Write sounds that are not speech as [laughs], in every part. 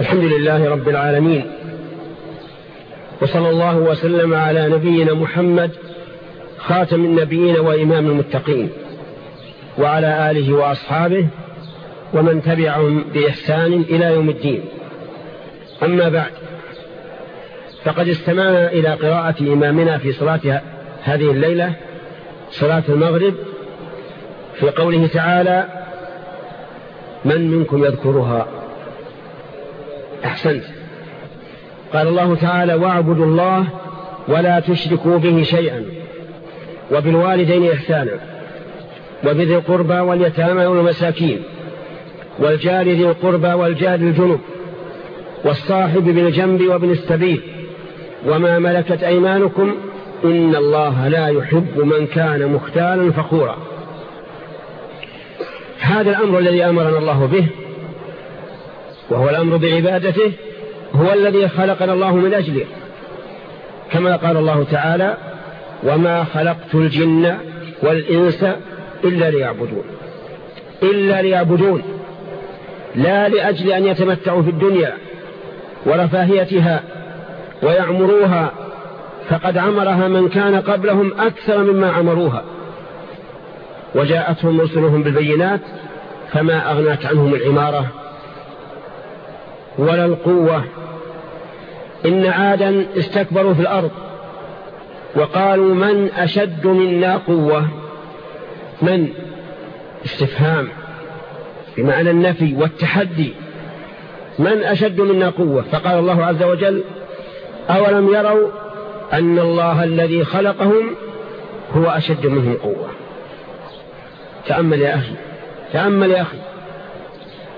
الحمد لله رب العالمين وصلى الله وسلم على نبينا محمد خاتم النبيين وإمام المتقين وعلى آله وأصحابه ومن تبعهم بإحسان إلى يوم الدين. أما بعد فقد استمعنا إلى قراءة إمامنا في صلاة هذه الليلة صلاة المغرب في قوله تعالى من منكم يذكرها؟ أحسنت. قال الله تعالى واعبدوا الله ولا تشركوا به شيئا وبالوالدين إحسانا وبذي القربى واليتامى والمساكين والجار ذي القربى والجار الجنوب والصاحب بالجنب وابن السبيل وما ملكت أيمانكم إن الله لا يحب من كان مختالا فخورا. هذا الأمر الذي أمرنا الله به وهو الأمر بعبادته هو الذي خلقنا الله من أجله. كما قال الله تعالى وما خلقت الجن والإنس إلا ليعبدون. إلا ليعبدون. لا لأجل أن يتمتعوا في الدنيا ورفاهيتها ويعمروها فقد عمرها من كان قبلهم أكثر مما عمروها. وجاءتهم رسلهم بالبينات فما أغنات عنهم العمارة ولا القوة. إن عادا استكبروا في الأرض وقالوا من أشد منا قوة؟ من؟ استفهام بمعنى النفي والتحدي. من أشد منا قوة؟ فقال الله عز وجل أولم يروا أن الله الذي خلقهم هو أشد منهم قوة؟ تأمل يا أخي تأمل يا أخي.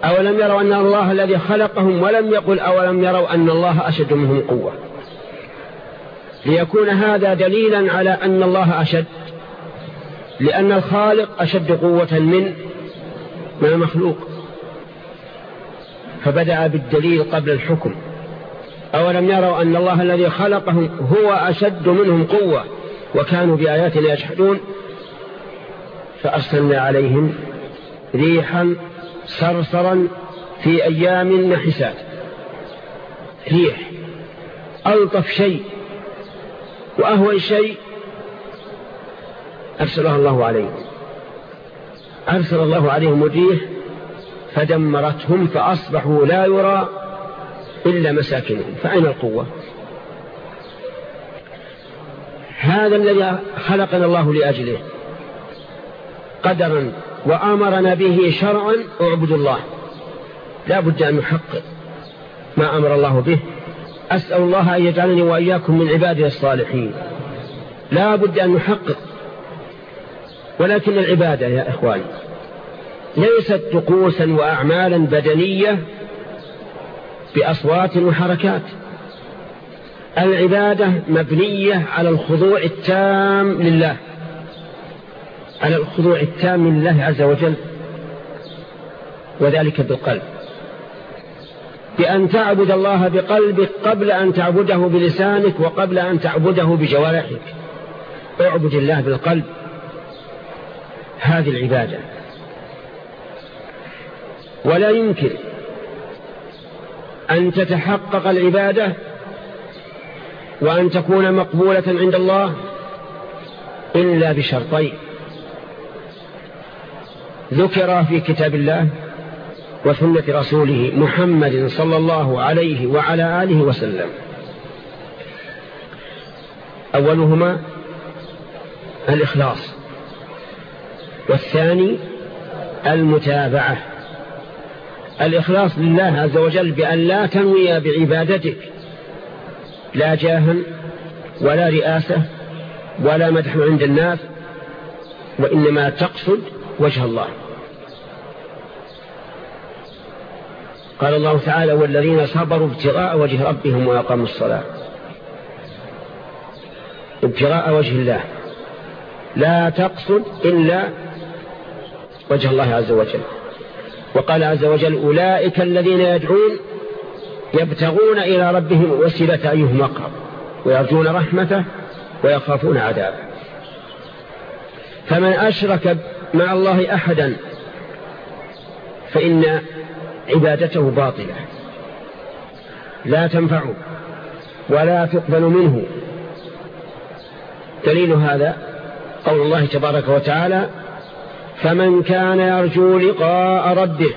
أولم يروا أن الله الذي خلقهم ولم يقل أولم يروا أن الله أشد منهم قوة؟ ليكون هذا دليلا على أن الله أشد لأن الخالق أشد قوة من من المخلوق. فبدأ بالدليل قبل الحكم. أولم يروا أن الله الذي خلقهم هو أشد منهم قوة وكانوا بآياتنا يجحدون؟ فأرسلنا عليهم ريحا صرصرا في أيام نحسات ريح ألطف شيء وأهوى شيء. أرسلها الله عليهم أرسل الله عليهم الريح فدمرتهم فأصبحوا لا يرى إلا مساكنهم. فأين القوة؟ هذا الذي خلقنا الله لأجله. قدرا وأمرنا به شرعا أعبد الله. لا بد أن نحقق ما أمر الله به. أسأل الله أن يجعلني وإياكم من عباده الصالحين. لا بد أن نحقق. ولكن العبادة يا إخواني ليست طقوسا وأعمالا بدنية بأصوات وحركات. العبادة مبنية على الخضوع التام لله. على الخضوع التام لله عز وجل وذلك بالقلب. بأن تعبد الله بقلبك قبل أن تعبده بلسانك وقبل أن تعبده بجوارحك. اعبد الله بالقلب. هذه العبادة. ولا يمكن أن تتحقق العبادة وأن تكون مقبولة عند الله إلا بشرطين. ذكر في كتاب الله وسنة رسوله محمد صلى الله عليه وعلى آله وسلم. أولهما الإخلاص والثاني المتابعة. الإخلاص لله عز وجل بأن لا تنوي بعبادتك لا جاها ولا رئاسة ولا مدح عند الناس وإنما تقصد وجه الله. قال الله تعالى والذين صبروا ابتغاء وجه ربهم وأقاموا الصلاة. ابتغاء وجه الله. لا تقصد إلا وجه الله عز وجل. وقال عز وجل أولئك الذين يدعون يبتغون إلى ربهم وسيلة أيهم أقرب ويرجون رحمته ويخافون عذابه. فمن أشرك مع الله أحدا فإن عبادته باطلة. لا تنفع ولا تقبل منه. دليل هذا قول الله تبارك وتعالى فمن كان يرجو لقاء ربه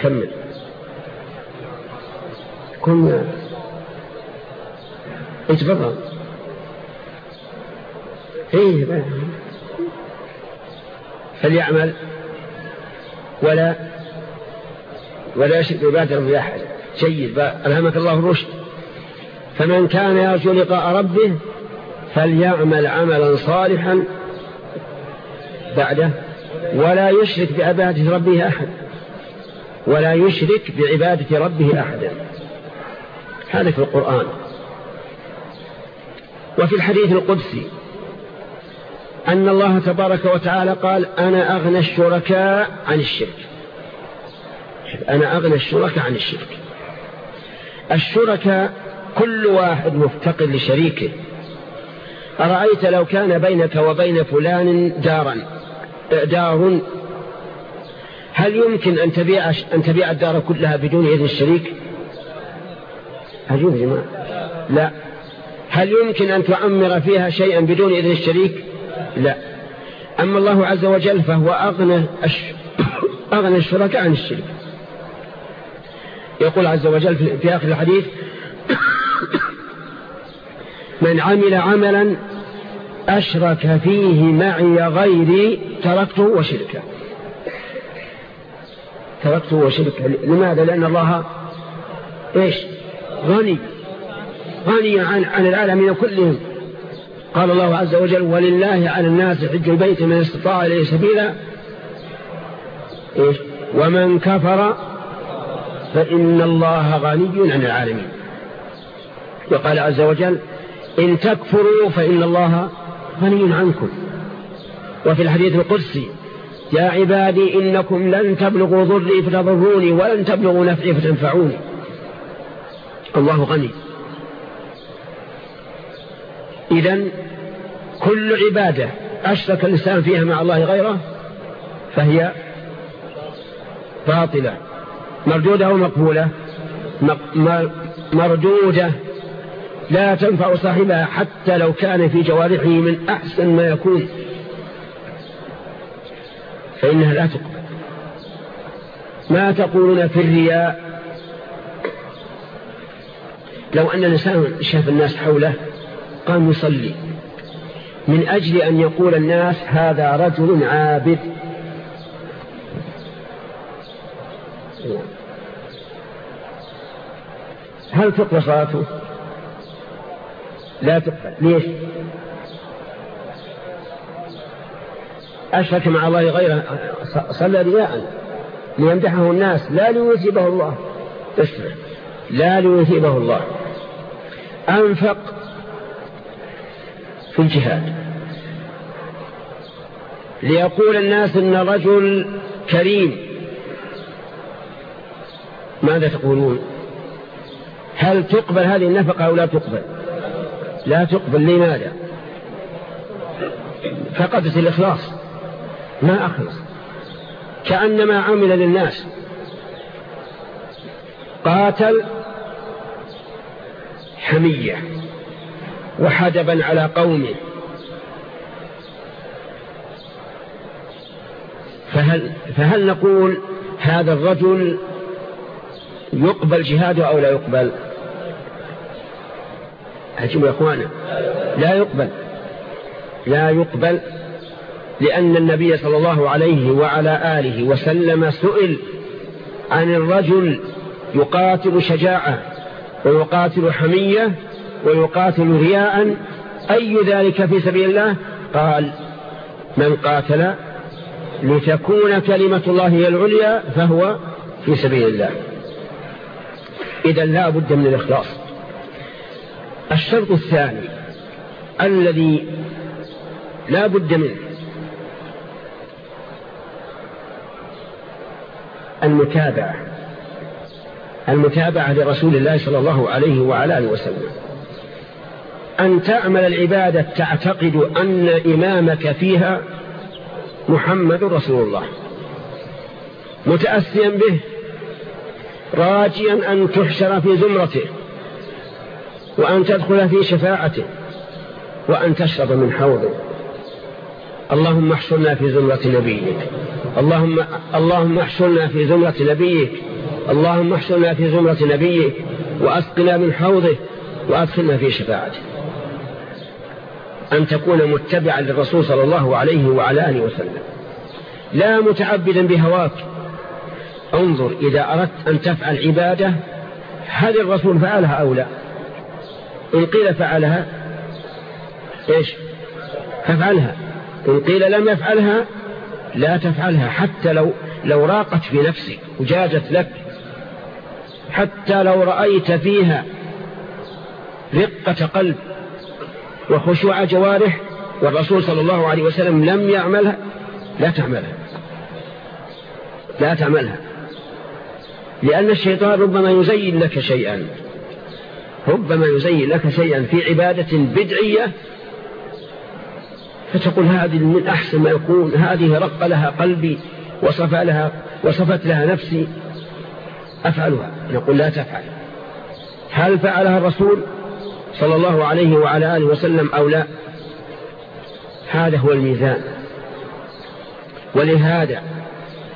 كمل. كنا اتفضل إيه فليعمل ولا ولا ربه أحد. جيد. ألهمك الله الرشد. فمن كان يرجو لقاء ربه فليعمل عملا صالحا بعده ولا يشرك بعبادة ربه أحد. ولا يشرك بعبادة ربه أحدا هذا في القرآن. وفي الحديث القدسي أن الله تبارك وتعالى قال أنا أغنى الشركاء عن الشرك. أنا أغنى الشركاء عن الشرك. الشركاء كل واحد مفتقر لشريكه. أرأيت لو كان بينك وبين فلان دارا دار هل يمكن أن تبيع, أن تبيع الدار كلها بدون إذن الشريك؟ أجوب جماعة؟ لا. هل يمكن أن تعمر فيها شيئا بدون إذن الشريك؟ لا. أما الله عز وجل فهو أغنى, [coughs] أغنى الشركاء عن الشرك. يقول عز وجل في آخر الحديث [coughs] من عمل عملا أشرك فيه معي غيري تركته وشركه. تركته وشركه. لماذا؟ لأن الله إيش؟ غني. غني عن, عن العالمين كلهم. قال الله عز وجل ولله على الناس حج البيت من استطاع إليه سبيلا. إيش؟ ومن كفر فإن الله غني عن العالمين. وقال عز وجل إن تكفروا فإن الله غني عنكم. وفي الحديث القدسي يا عبادي إنكم لن تبلغوا ضري فتضروني ولن تبلغوا نفعي فتنفعوني. الله غني. إذا كل عبادة أشرك الإنسان فيها مع الله غيره فهي باطلة. مردودة أو مقبولة؟ مردودة. لا تنفع صاحبها حتى لو كان في جوارحه من أحسن ما يكون. فإنها لا تقبل. ما تقولون في الرياء؟ لو أن الإنسان شاف الناس حوله قام يصلي. من أجل أن يقول الناس هذا رجل عابد. هل تقبل صلاته؟ لا تقبل ليش؟ أشرك مع الله غيره صلى رياء. ليمدحه الناس. لا ليثيبه الله. اسمع لا ليثيبه الله. أنفق. في الجهاد. ليقول الناس إن رجل كريم. ماذا تقولون؟ هل تقبل هذه النفقة أو لا تقبل؟ لا تقبل لماذا؟ فقدت الإخلاص. ما أخلص. كأنما عمل للناس. قاتل حمية. وحدبا على قومه فهل, فهل نقول هذا الرجل يقبل جهاده أو لا يقبل؟ عجيب يا أخوانا لا يقبل. لا يقبل لأن النبي صلى الله عليه وعلى آله وسلم سئل عن الرجل يقاتل شجاعة ويقاتل حمية ويقاتل رياء أي ذلك في سبيل الله؟ قال من قاتل لتكون كلمة الله هي العليا فهو في سبيل الله. إذا لا بد من الإخلاص. الشرط الثاني الذي لا بد منه المتابعة. المتابعة لرسول الله صلى الله عليه وعلى آله وسلم. أن تعمل العبادة تعتقد أن إمامك فيها محمد رسول الله. متأسيا به راجيا أن تحشر في زمرته وأن تدخل في شفاعته وأن تشرب من حوضه. اللهم احشرنا في زمرة نبيك. اللهم, اللهم احشرنا في زمرة نبيك. اللهم احشرنا في زمرة نبيك. وأسقنا من حوضه وأدخلنا في شفاعته. أن تكون متبعا للرسول صلى الله عليه وعلى آله وسلم. لا متعبدا بهواك. انظر إذا أردت أن تفعل عبادة هل الرسول فعلها أو لا؟ إن قيل فعلها إيش؟ فافعلها. إن قيل لم يفعلها لا تفعلها حتى لو لو راقت في نفسك وجازت لك. حتى لو رأيت فيها رقة قلب وخشوع جوارح والرسول صلى الله عليه وسلم لم يعملها لا تعملها. لا تعملها. لأن الشيطان ربما يزين لك شيئا. ربما يزين لك شيئا في عبادة بدعية فتقول هذه من أحسن ما يكون هذه رق لها قلبي وصف لها وصفت لها نفسي. أفعلها. نقول لا تفعل. هل فعلها الرسول؟ صلى الله عليه وعلى آله وسلم أو لا. هذا هو الميزان. ولهذا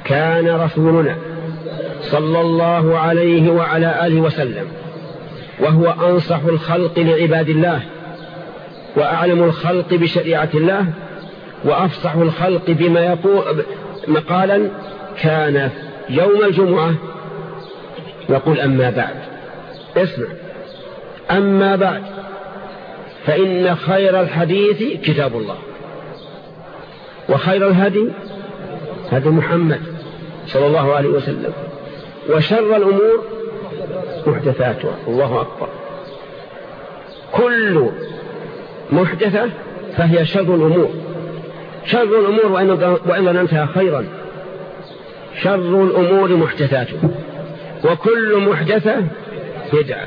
كان رسولنا صلى الله عليه وعلى آله وسلم وهو أنصح الخلق لعباد الله وأعلم الخلق بشريعة الله وأفصح الخلق بما يقول مقالا كان يوم الجمعة. يقول أما بعد. اسمع. أما بعد فإن خير الحديث كتاب الله. وخير الهدي هدي محمد صلى الله عليه وسلم. وشر الأمور محدثاتها. الله أكبر. كل محدثة فهي شر الأمور. شر الأمور وإن ظننتها خيرا. شر الأمور محدثاتها. وكل محدثة بدعة.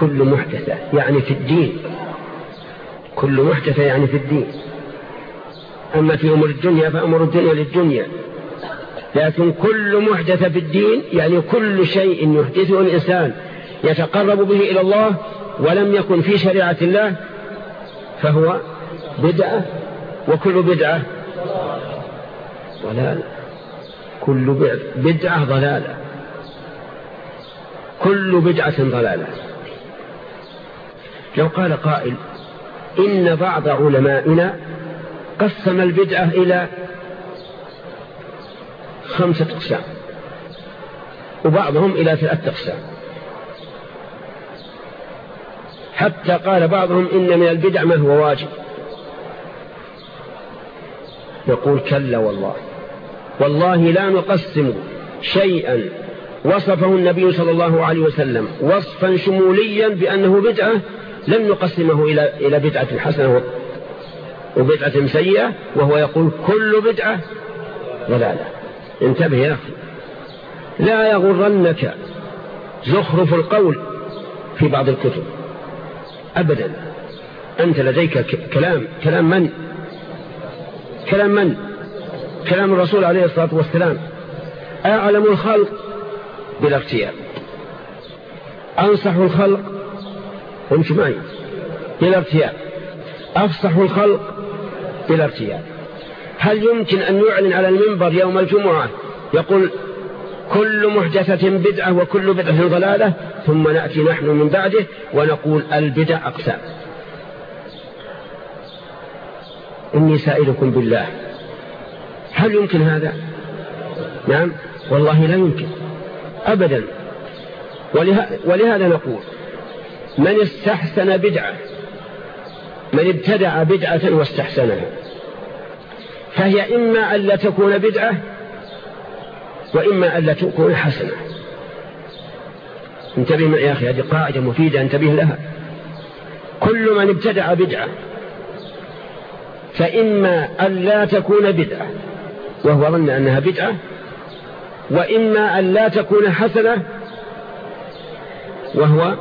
كل محدثة يعني في الدين. كل محدثة يعني في الدين. أما في أمور الدنيا فأمور الدنيا للدنيا. لكن كل محدثة في الدين يعني كل شيء يحدثه الإنسان. يتقرب به إلى الله ولم يكن في شريعة الله فهو بدعة وكل بدعة ضلالة. كل بدعة ضلالة. كل بدعة ضلالة. لو قال قائل إن بعض علمائنا قسم البدعة إلى خمسة أقسام وبعضهم إلى ثلاثة أقسام. حتى قال بعضهم إن من البدع ما هو واجب. يقول كلا والله. والله لا نقسم شيئا. وصفه النبي صلى الله عليه وسلم وصفا شموليا بأنه بدعة لم نقسمه إلى إلى بدعة حسنة وبدعة سيئة وهو يقول كل بدعة ضلالة. انتبه يا أخي. لا يغرنك زخرف القول في بعض الكتب. أبدا. أنت لديك كلام كلام من؟ كلام من؟ كلام الرسول عليه الصلاة والسلام. أعلم الخلق بلا ارتياب أنصح الخلق وانت معي بلا ارتياب. أفصح الخلق بلا ارتياب. هل يمكن أن يعلن على المنبر يوم الجمعة يقول كل محدثة بدعة وكل بدعة ضلالة ثم نأتي نحن من بعده ونقول البدع أقسام. إني سائلكم بالله. هل يمكن هذا؟ نعم والله لا يمكن. أبدا. ولهذا نقول من استحسن بدعة من ابتدع بدعة واستحسنها. فهي إما أن لا تكون بدعة وإما أن لا تكون حسنة. انتبه يا أخي هذه قاعدة مفيدة انتبه لها. كل من ابتدع بدعة فإما أن لا تكون بدعة وهو ظن أنها بدعة وإما أن لا تكون حسنة وهو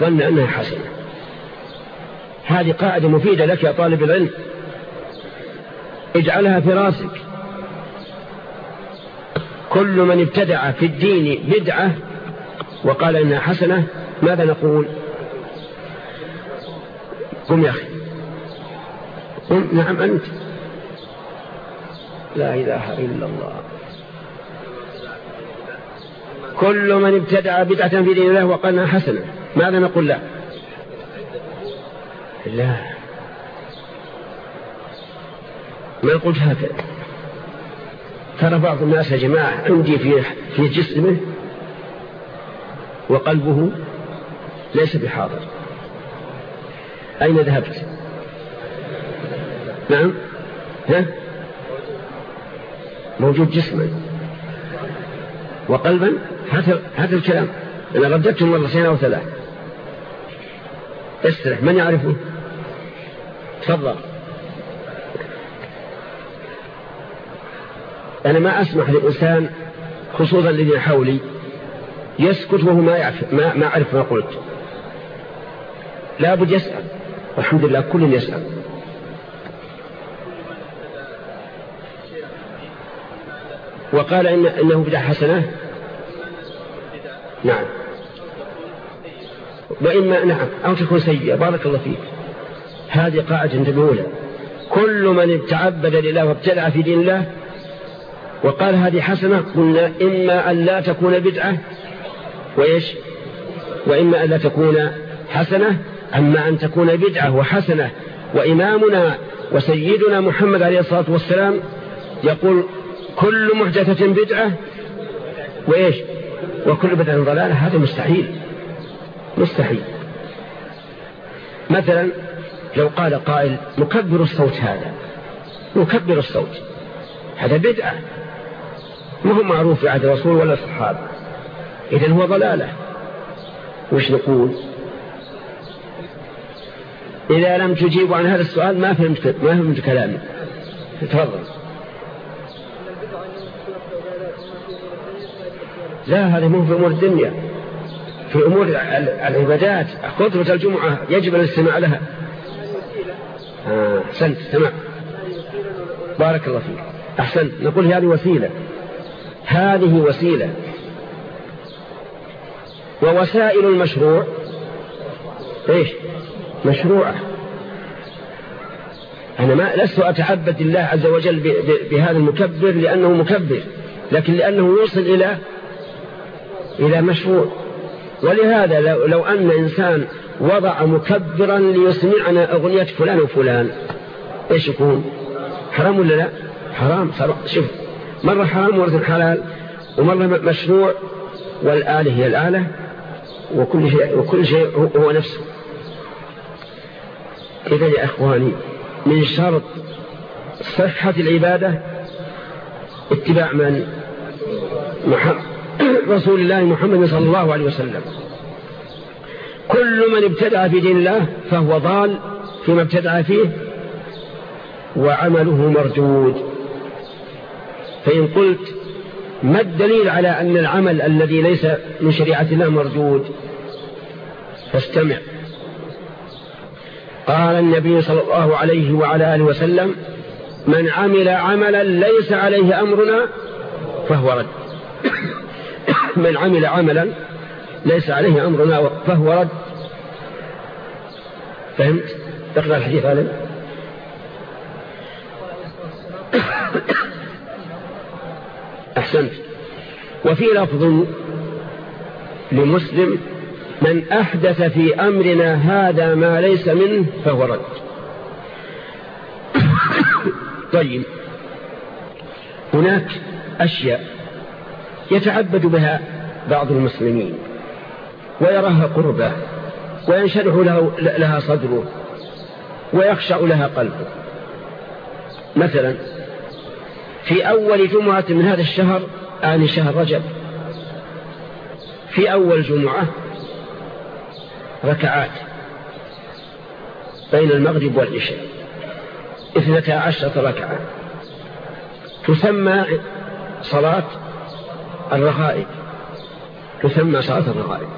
ظن أنها حسنة هذه قاعدة مفيدة لك يا طالب العلم. اجعلها في رأسك. كل من ابتدع في الدين بدعة وقال إنها حسنة ماذا نقول؟ قم يا أخي. قم. نعم أنت. لا إله إلا الله. كل من ابتدع بدعة في دين الله وقال إنها حسنة. ماذا نقول لا لا. ما قلت هكذا ترى بعض الناس يا جماعة عندي في في جسمه وقلبه ليس بحاضر. أين ذهبت؟ نعم. ها؟ موجود جسما وقلبا؟ هذا الكلام. أنا رددته مرتين أو ثلاث استرح من يعرفه؟ تفضل. أنا ما أسمح للإنسان خصوصا الذين حولي يسكت وهو ما يعرف ما, ما أعرف ما قلت. لا بد يسأل. والحمد لله كل يسأل. وقال إن إنه بدع حسنة؟ نعم. وإما نعم أو تكون سيئة. بارك الله فيك. هذه قاعدة الأولى كل من تعبد لله وابتدع في دين الله وقال هذه حسنة قلنا إما أن لا تكون بدعة وإيش؟ وإما أن لا تكون حسنة أما أن تكون بدعة وحسنة. وإمامنا وسيدنا محمد عليه الصلاة والسلام يقول كل محدثة بدعة وإيش؟ وكل بدعة ضلالة هذا مستحيل. مستحيل. مثلا لو قال قائل مكبر الصوت هذا مكبر الصوت هذا بدعة ما هو معروف في عهد الرسول ولا الصحابة. إذن هو ضلالة. وش نقول؟ إذا لم تجيبوا عن هذا السؤال ما فهمت ما فهمت كلامي. تفضل. لا هذا مو في أمور الدنيا. في أمور العبادات. خطبة الجمعة يجب الاستماع لها. آه، أحسنت. سمع بارك الله فيك. أحسنت. نقول هذه وسيلة. هذه وسيلة. ووسائل المشروع. إيش؟ مشروعة. أنا ما لست أتعبد الله عز وجل بهذا المكبر لأنه مكبر لكن لأنه يوصل إلى إلى مشروع. ولهذا لو, أن إنسان وضع مكبرا ليسمعنا أغنية فلان وفلان إيش يكون؟ حرام ولا لا؟ حرام شوف مرة حرام ومرة حلال ومرة مشروع والآلة هي الآلة وكل شيء, وكل شيء هو نفسه. إذا يا إخواني من شرط صحة العبادة اتباع من؟ محمد رسول الله محمد صلى الله عليه وسلم. كل من ابتدع في دين الله فهو ضال فيما ابتدع فيه وعمله مردود فإن قلت ما الدليل على أن العمل الذي ليس من شريعة الله مردود فاستمع. قال النبي صلى الله عليه وعلى آله وسلم من عمل عملا ليس عليه أمرنا فهو رد. من عمل عملا ليس عليه أمرنا فهو رد. فهمت؟ تقرأ الحديث هذا. أحسنت. وفي لفظ لمسلم من أحدث في أمرنا هذا ما ليس منه فهو رد. طيب. هناك أشياء يتعبد بها بعض المسلمين ويراها قربة وينشرح له لها صدره ويخشع لها قلبه. مثلا في أول جمعة من هذا الشهر آن شهر رجب في أول جمعة ركعات بين المغرب والعشاء اثنتا عشرة ركعة. تسمى صلاة الرغائب تسمى صلاة الرغائب.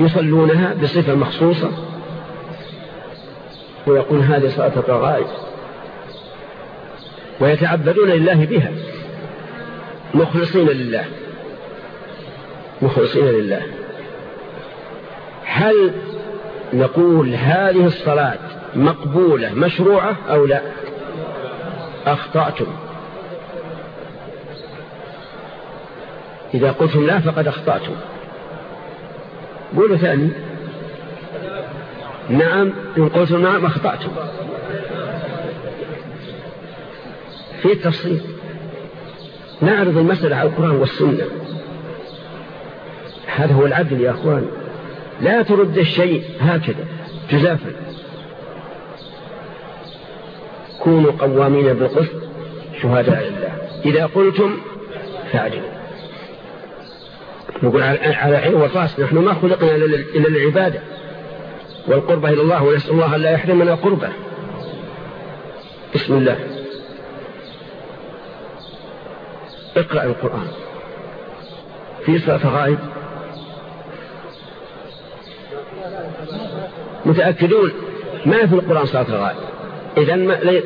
يصلونها بصفة مخصوصة ويقول هذه صلاة الرغائب ويتعبدون لله بها مخلصين لله مخلصين لله. هل نقول هذه الصلاة مقبولة مشروعة أو لا؟ أخطأتم. إذا قلتم لا فقد أخطأتم. قولوا ثاني. نعم إن قلتم نعم أخطأتم. في تفصيل نعرض المسألة على القرآن والسنة. هذا هو العدل يا أخوان. لا ترد الشيء هكذا جزافا. كونوا قوامين بالقسط شهداء لله. إذا قلتم فاعلوا نقول على عين والراس نحن ما خلقنا إلا العبادة والقربة إلى الله ونسأل الله أن لا يحرمنا قربة. بسم الله. اقرأ القرآن. في صلاة غائب. متأكدون ما في القرآن صلاة غائب. إذا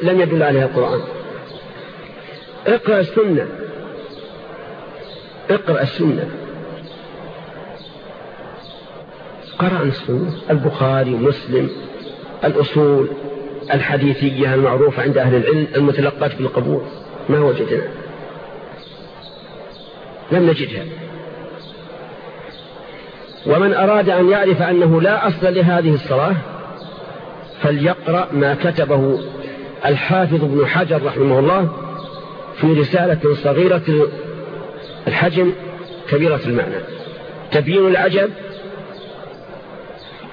لم يدل عليها القرآن. اقرأ السنة. اقرأ السنة. قرأ السنة البخاري مسلم الأصول الحديثية المعروفة عند أهل العلم المتلقات بالقبول ما وجدنا. لم نجدها. ومن أراد أن يعرف أنه لا أصل لهذه الصلاة فليقرأ ما كتبه الحافظ ابن حجر رحمه الله في رسالة صغيرة الحجم كبيرة المعنى. تبيين العجب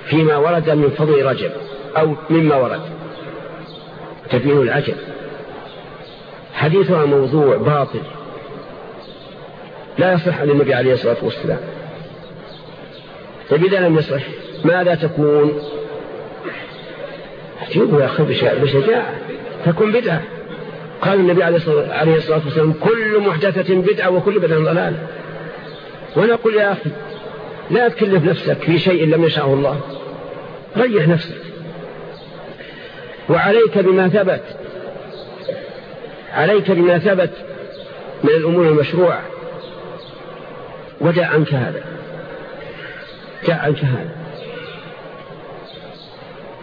فيما ورد من فضل رجب أو مما ورد. تبيين العجب حديثها موضوع باطل. لا يصح عن النبي عليه الصلاة والسلام. طيب إذا لم يصح ماذا تكون؟ جيبوا يا أخي بشجاعة. تكون بدعة. قال النبي عليه الصلاة والسلام كل محدثة بدعة وكل بدعة ضلالة. ونقول يا أخي لا تكلف نفسك في شيء لم يشاءه الله. ريح نفسك. وعليك بما ثبت. عليك بما ثبت من الأمور المشروعة. ودع عنك هذا. دع عنك هذا.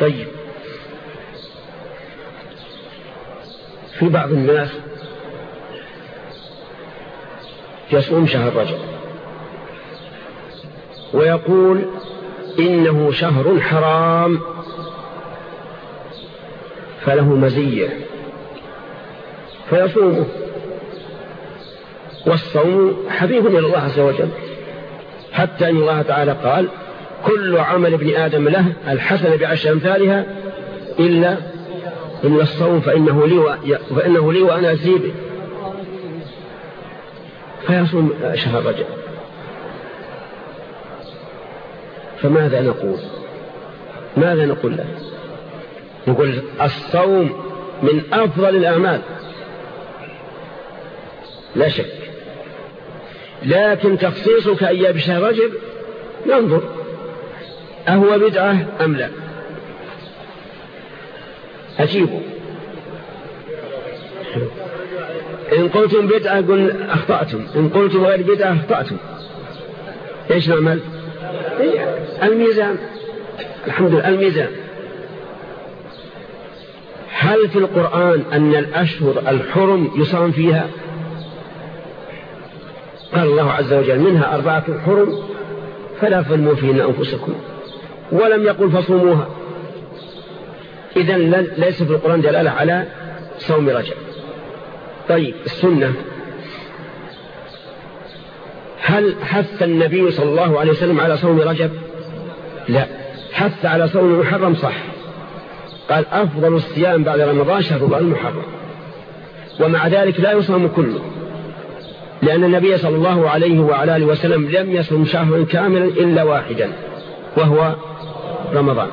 طيب. في بعض الناس يصوم شهر رجب. ويقول إنه شهر حرام. فله مزية. فيصومه والصوم حبيب إلى الله عز وجل. حتى أن الله تعالى قال كل عمل ابن آدم له الحسن بعشر أمثالها إلا إلا الصوم فإنه لي, و... فإنه لي وأنا أزيبه فيصوم شهر رجب. فماذا نقول؟ ماذا نقول له؟ نقول الصوم من أفضل الأعمال. لا شك. لكن تخصيصك أيام شهر رجب ننظر. أهو بدعة أم لا؟ أجيبوا إن قلتم بدعة قل أخطأتم. إن قلتم غير بدعة أخطأتم. إيش نعمل الميزان. الحمد لله الميزان. هل في القرآن أن الأشهر الحرم يصام فيها؟ قال الله عز وجل منها أربعة حرم فلا فلموا فيهن أنفسكم ولم يقل فصوموها. إذا ليس في القرآن دلالة على صوم رجب. طيب السنة. هل حث النبي صلى الله عليه وسلم على صوم رجب؟ لا. حث على صوم المحرم صح. قال أفضل الصيام بعد رمضان شهر الله المحرم ومع ذلك لا يصوم كله. لأن النبي صلى الله عليه وعلى آله وسلم لم يصوم شهرا كاملا إلا واحدا وهو رمضان.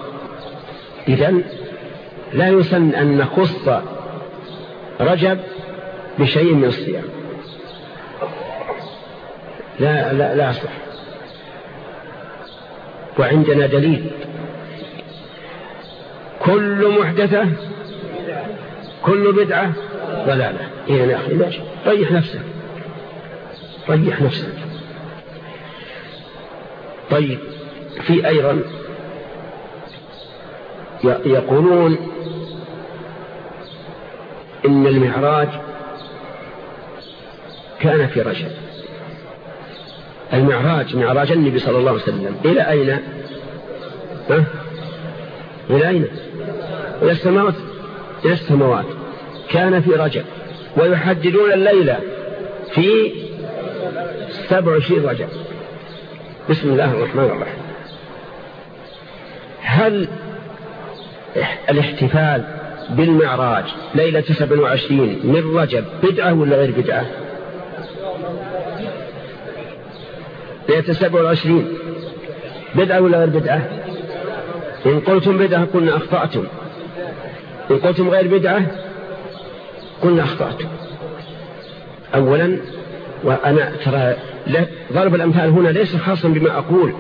إذا لا يسن أن نخص رجب بشيء من الصيام. لا لا لا أصلح وعندنا دليل. كل محدثة كل بدعة ضلالة. إذا يا أخي ماشي ريح نفسك. ريح نفسك. طيب في أيضا يقولون إن المعراج كان في رجب المعراج معراج النبي صلى الله عليه وسلم. إلى أين؟ ها؟ إلى أين؟ إلى السماوات. إلى السماوات. كان في رجب. ويحددون الليلة في سبع وعشرين رجب. بسم الله الرحمن الرحيم. هل الاحتفال بالمعراج ليلة سبع وعشرين من رجب بدعة ولا غير بدعة؟ ليلة سبع وعشرين بدعة ولا غير بدعة؟ إن قلتم بدعة قلنا أخطأتم. إن قلتم غير بدعة قلنا أخطأتم. أولا وأنا ترى ضرب الأمثال هنا ليس خاصا بما أقول.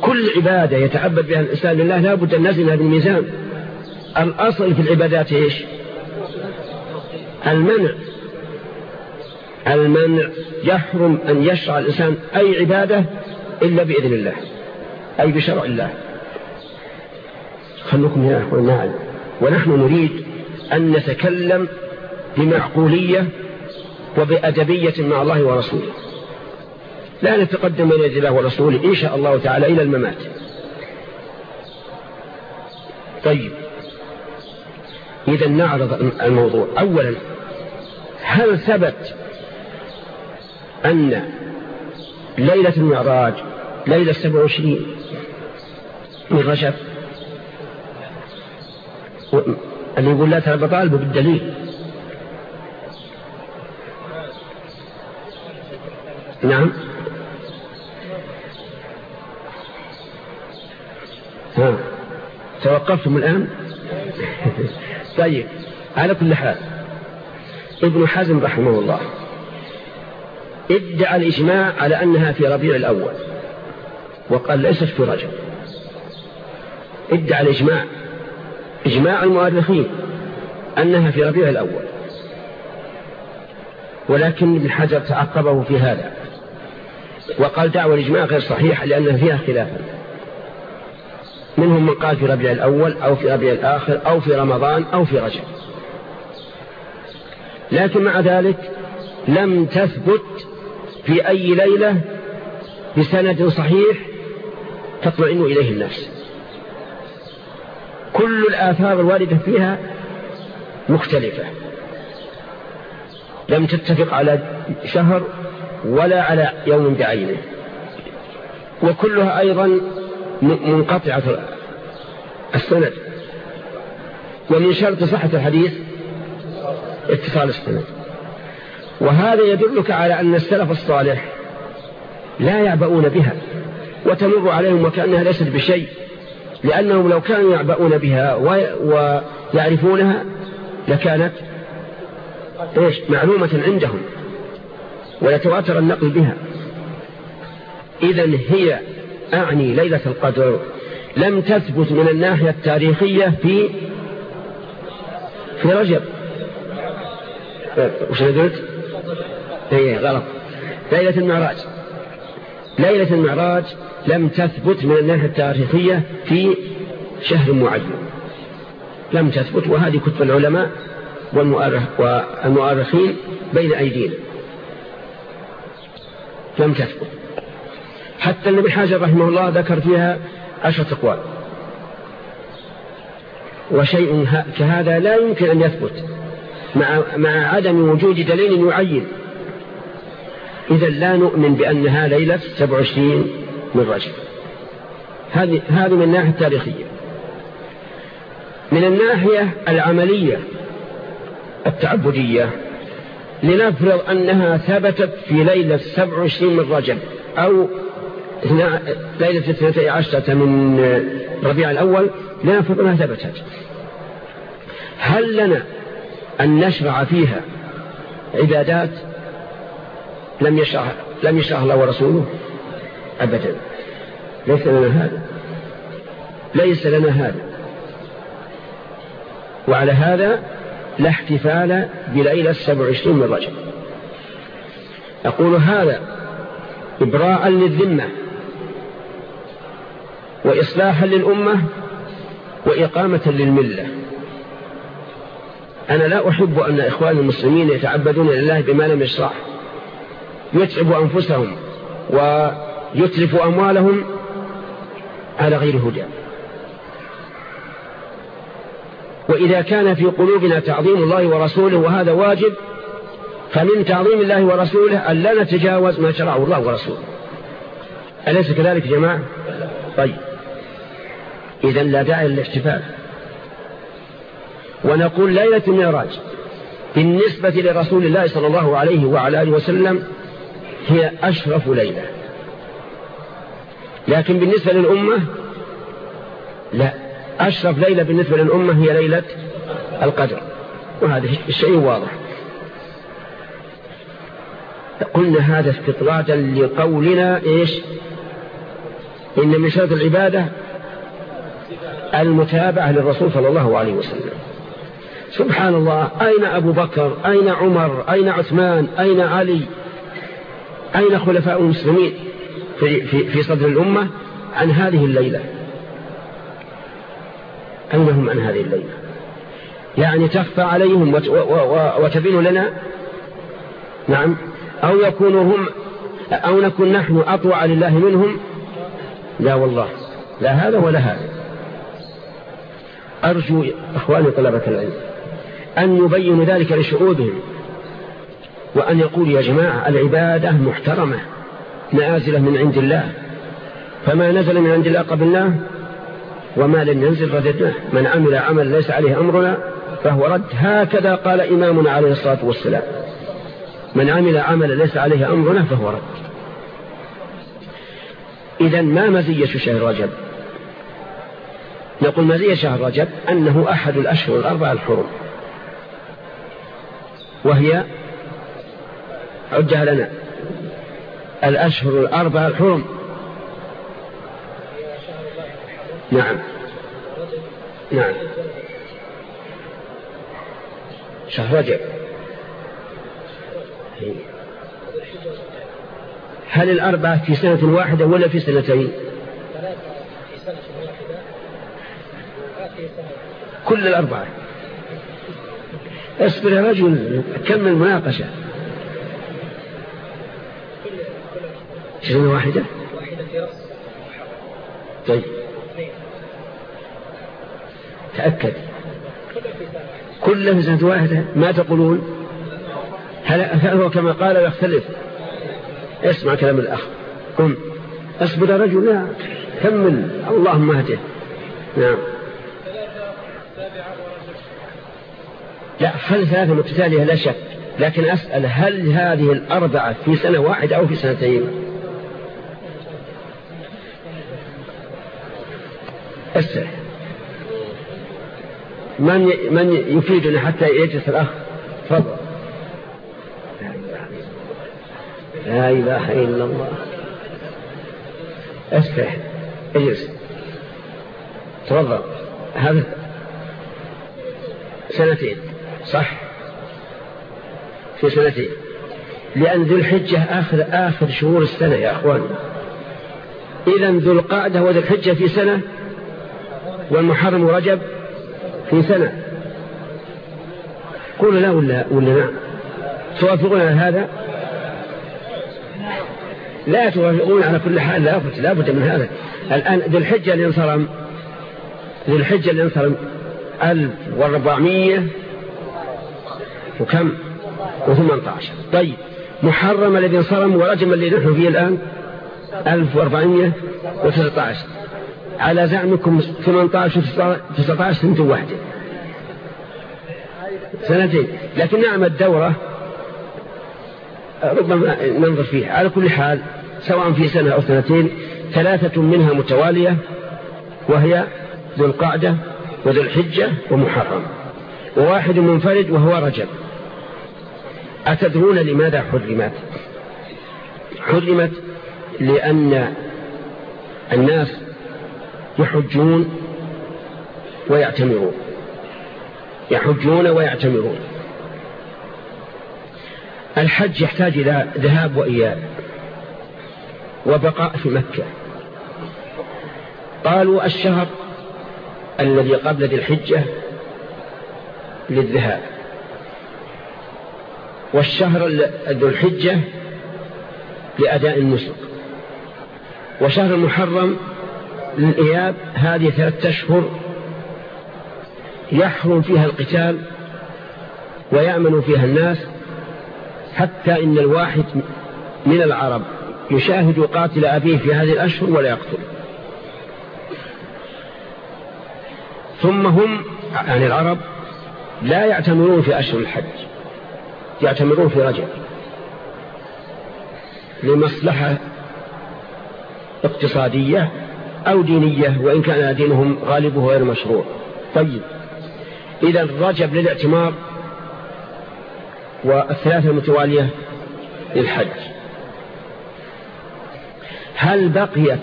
كل عبادة يتعبد بها الإنسان لله لا بد أن نزلها بالميزان الأصل في العبادات إيش؟ المنع. المنع يحرم أن يشرع الإنسان أي عبادة إلا بإذن الله أي بشرع الله. خلوكم أخوان نعلم ونحن نريد أن نتكلم بمعقولية وبأدبية مع الله ورسوله. لا نتقدم من يد الله ورسوله إن شاء الله تعالى إلى الممات. طيب. إذا نعرض الموضوع. أولا هل ثبت أن ليلة المعراج ليلة 27 من رجب. اللي يقول لا ترى بطالبه بالدليل. نعم. ها. توقفتم الآن؟ [laughs] طيب على كل حال ابن حزم رحمه الله ادعى الإجماع على أنها في ربيع الأول. وقال ليست في رجب. ادعى الإجماع. إجماع المؤرخين أنها في ربيع الأول. ولكن ابن حجر تعقبه في هذا. وقال دعوى الإجماع غير صحيح لأنها فيها خلافا منهم من قال في ربيع الأول أو في ربيع الآخر أو في رمضان أو في رجب. لكن مع ذلك لم تثبت في أي ليلة بسند صحيح تطمئن إليه النفس كل الآثار الواردة فيها مختلفة. لم تتفق على شهر ولا على يوم بعينه. وكلها أيضا منقطعة السند. ومن شرط صحة الحديث اتصال السند. وهذا يدلك على أن السلف الصالح لا يعبؤون بها وتمر عليهم وكأنها ليست بشيء لأنهم لو كانوا يعبؤون بها ويعرفونها لكانت إيش؟ معلومة عندهم ويتواتر النقل بها. إذا هي أعني ليلة القدر لم تثبت من الناحية التاريخية في في رجب. وش قلت؟ إيه غلط. ليلة المعراج. ليلة المعراج لم تثبت من الناحية التاريخية في شهر معين لم تثبت وهذه كتب العلماء والمؤرخ والمؤرخين بين أيدينا. لم تثبت. حتى النبي حاجر رحمه الله ذكر فيها عشرة أقوال. وشيء كهذا لا يمكن أن يثبت. مع, مع عدم وجود دليل يعين. إذا لا نؤمن بأنها ليلة 27 من رجب هذه هذه من الناحية التاريخية. من الناحية العملية التعبدية لنفرض أنها ثبتت في ليلة 27 من رجب أو ليلة الثلاثة عشرة من ربيع الأول لنفرض أنها ثبتت. هل لنا أن نشرع فيها عبادات؟ لم يشرع لم يشرع الله ورسوله أبدا. ليس لنا هذا. ليس لنا هذا. وعلى هذا لا احتفال بليلة السبع وعشرين من رجب. أقول هذا إبراء للذمة وإصلاحا للأمة وإقامة للملة. أنا لا أحب أن إخوان المسلمين يتعبدون لله بما لم يشرع يتعبوا أنفسهم ويتلفوا أموالهم على غير هدى. وإذا كان في قلوبنا تعظيم الله ورسوله وهذا واجب فمن تعظيم الله ورسوله أن لا نتجاوز ما شرعه الله ورسوله. أليس كذلك يا جماعة؟ طيب. إذا لا داعي للاحتفال ونقول ليلة المعراج بالنسبة لرسول الله صلى الله عليه وعلى آله وسلم هي أشرف ليلة. لكن بالنسبة للأمة لا أشرف ليلة بالنسبة للأمة هي ليلة القدر. وهذا الشيء واضح. قلنا هذا استطرادا لقولنا إيش؟ إن من شرط العبادة المتابعة للرسول صلى الله عليه وسلم. سبحان الله أين أبو بكر؟ أين عمر؟ أين عثمان؟ أين علي؟ أين خلفاء المسلمين في, في, في صدر الأمة عن هذه الليلة؟ أين هم عن هذه الليلة؟ يعني تخفى عليهم وتبين لنا؟ نعم. أو يكونوا هم أو نكون نحن أطوع لله منهم؟ لا والله. لا هذا ولا هذا. أرجو إخواني طلبة العلم أن يبينوا ذلك لشعوبهم. وأن يقول يا جماعة العبادة محترمة نازلة من عند الله. فما نزل من عند الله قبلناه وما لم ينزل رددناه. من عمل عمل ليس عليه أمرنا فهو رد. هكذا قال إمامنا عليه الصلاة والسلام. من عمل عمل ليس عليه أمرنا فهو رد. إذا ما مزية شهر رجب؟ نقول مزية شهر رجب أنه أحد الأشهر الأربع الحرم وهي عدها لنا. الأشهر الأربع الحرم. نعم. نعم. شهر رجب. هل الأربعة في سنة واحدة ولا في سنتين؟ كل الأربعة. اصبر يا رجل كمل مناقشة سنة واحدة؟ طيب. تأكد. كله في سنة واحدة ما تقولون؟ هل هو كما قال يختلف؟ اسمع كلام الأخ. قم. اصبر يا رجل لا. كمل. اللهم اهده. نعم. لا هل ثلاثة متتالية؟ لا شك. لكن أسأل هل هذه الأربعة في سنة واحدة أو في سنتين؟ اسأل من من يفيدنا حتى يجلس الأخ؟ تفضل. لا إله إلا الله. استح اجلس. تفضل. هذا سنتين. صح؟ في سنتين. لأن ذو الحجة آخر, آخر شهور السنة يا أخوان. إذا ذو القعدة وذو الحجة في سنة والمحرم ورجب في سنة. قولوا لا ولا, ولا نعم توافقون على هذا؟ لا توافقون على كل حال لا بد, لا بد من هذا. الآن ذو الحجة اللي انصرم ذو الحجة اللي انصرم 1400 وكم؟ و18 طيب محرم الذي انصرم ورجم الذي نحن فيه الآن 1419 على زعمكم 18 و19 سنة واحدة. سنتين. لكن نعم الدورة ربما ننظر فيها. على كل حال سواء في سنة أو سنتين ثلاثة منها متوالية وهي ذو القعدة وذو الحجة ومحرم. وواحد منفرد وهو رجب. أتدرون لماذا حرمت؟ حرمت لأن الناس يحجون ويعتمرون. يحجون ويعتمرون. الحج يحتاج إلى ذهاب وإياب وبقاء في مكة. قالوا الشهر الذي قبل ذي الحجة للذهاب. والشهر ذو الحجة لأداء النسك وشهر المحرم للإياب هذه ثلاثة أشهر يحرم فيها القتال ويأمن فيها الناس حتى إن الواحد من العرب يشاهد قاتل أبيه في هذه الأشهر ولا يقتل. ثم هم يعني العرب لا يعتمرون في أشهر الحج يعتمرون في رجب لمصلحة اقتصادية أو دينية وإن كان دينهم غالبه غير مشروع. طيب إذا رجب للاعتمار والثلاثة المتوالية للحج. هل بقيت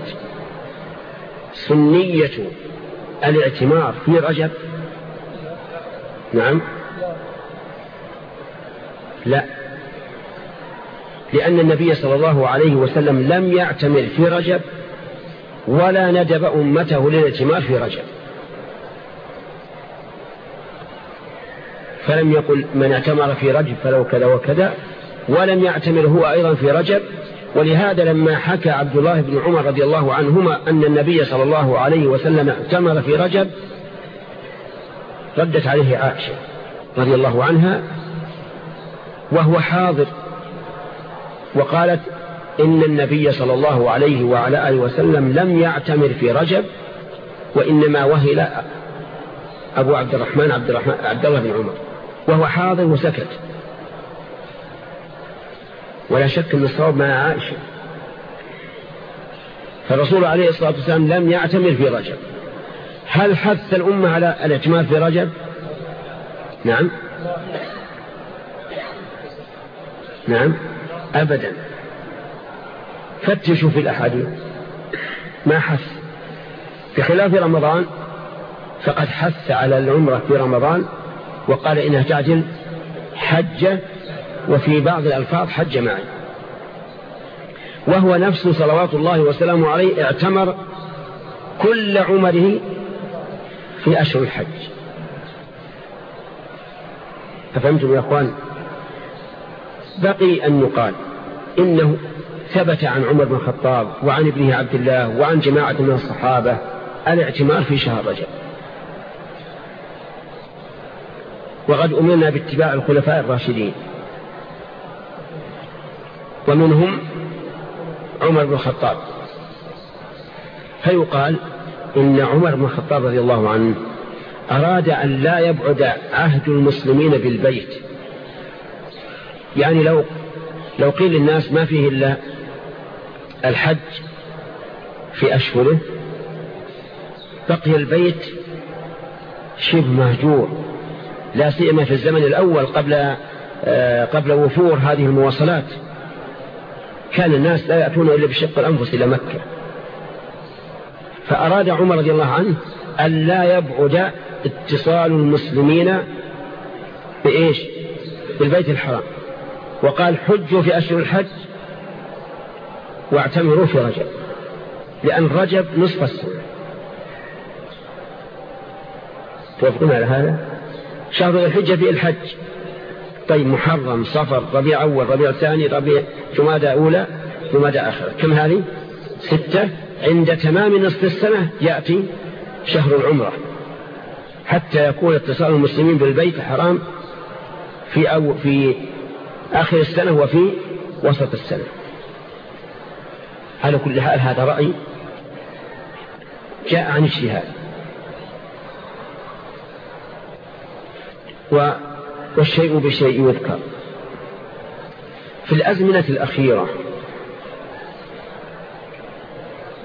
سنية الاعتمار في رجب؟ نعم. لا. لأن النبي صلى الله عليه وسلم لم يعتمر في رجب ولا ندب أمته للاعتمار في رجب. فلم يقل من اعتمر في رجب فلو كذا وكذا ولم يعتمر هو أيضا في رجب. ولهذا لما حكى عبد الله بن عمر رضي الله عنهما أن النبي صلى الله عليه وسلم اعتمر في رجب ردت عليه عائشة رضي الله عنها وهو حاضر وقالت إن النبي صلى الله عليه وعلى آله وسلم لم يعتمر في رجب وإنما وهل أبو عبد الرحمن عبد, الرحمن عبد الله بن عمر وهو حاضر وسكت. ولا شك أن الصواب مع عائشة. فالرسول عليه الصلاة والسلام لم يعتمر في رجب. هل حث الأمة على الاعتمار في رجب؟ نعم. نعم. أبدا. فتشوا في الأحاديث. ما حث بخلاف رمضان فقد حث على العمرة في رمضان وقال إنها تعجل حجة وفي بعض الألفاظ حج معي. وهو نفسه صلوات الله وسلامه عليه اعتمر كل عمره في أشهر الحج. أفهمتم يا أخوان؟ بقي أن يقال إنه ثبت عن عمر بن الخطاب وعن ابنه عبد الله وعن جماعة من الصحابة الاعتمار في شهر رجب. وقد أمرنا باتباع الخلفاء الراشدين. ومنهم عمر بن الخطاب. فيقال إن عمر بن الخطاب رضي الله عنه أراد أن لا يبعد عهد المسلمين بالبيت. يعني لو لو قيل للناس ما فيه إلا الحج في أشهره بقي البيت شبه مهجور لا سيما في الزمن الأول قبل آه، قبل وفور هذه المواصلات. كان الناس لا يأتون إلا بشق الأنفس إلى مكة. فأراد عمر رضي الله عنه أن لا يبعد اتصال المسلمين بإيش؟ بالبيت الحرام. وقال حجوا في أشهر الحج واعتمروا في رجب لأن رجب نصف السنة. توافقون على هذا؟ شهر الحجة في الحج. طيب محرم صفر ربيع أول ربيع ثاني ربيع جمادى أولى جمادى آخر. كم هذه؟ ستة. عند تمام نصف السنة يأتي شهر العمرة. حتى يكون اتصال المسلمين بالبيت الحرام في, أو في آخر السنة وفي وسط السنة. على كل حال هذا رأي جاء عن اجتهاد. والشيء بشيء يذكر. في الأزمنة الأخيرة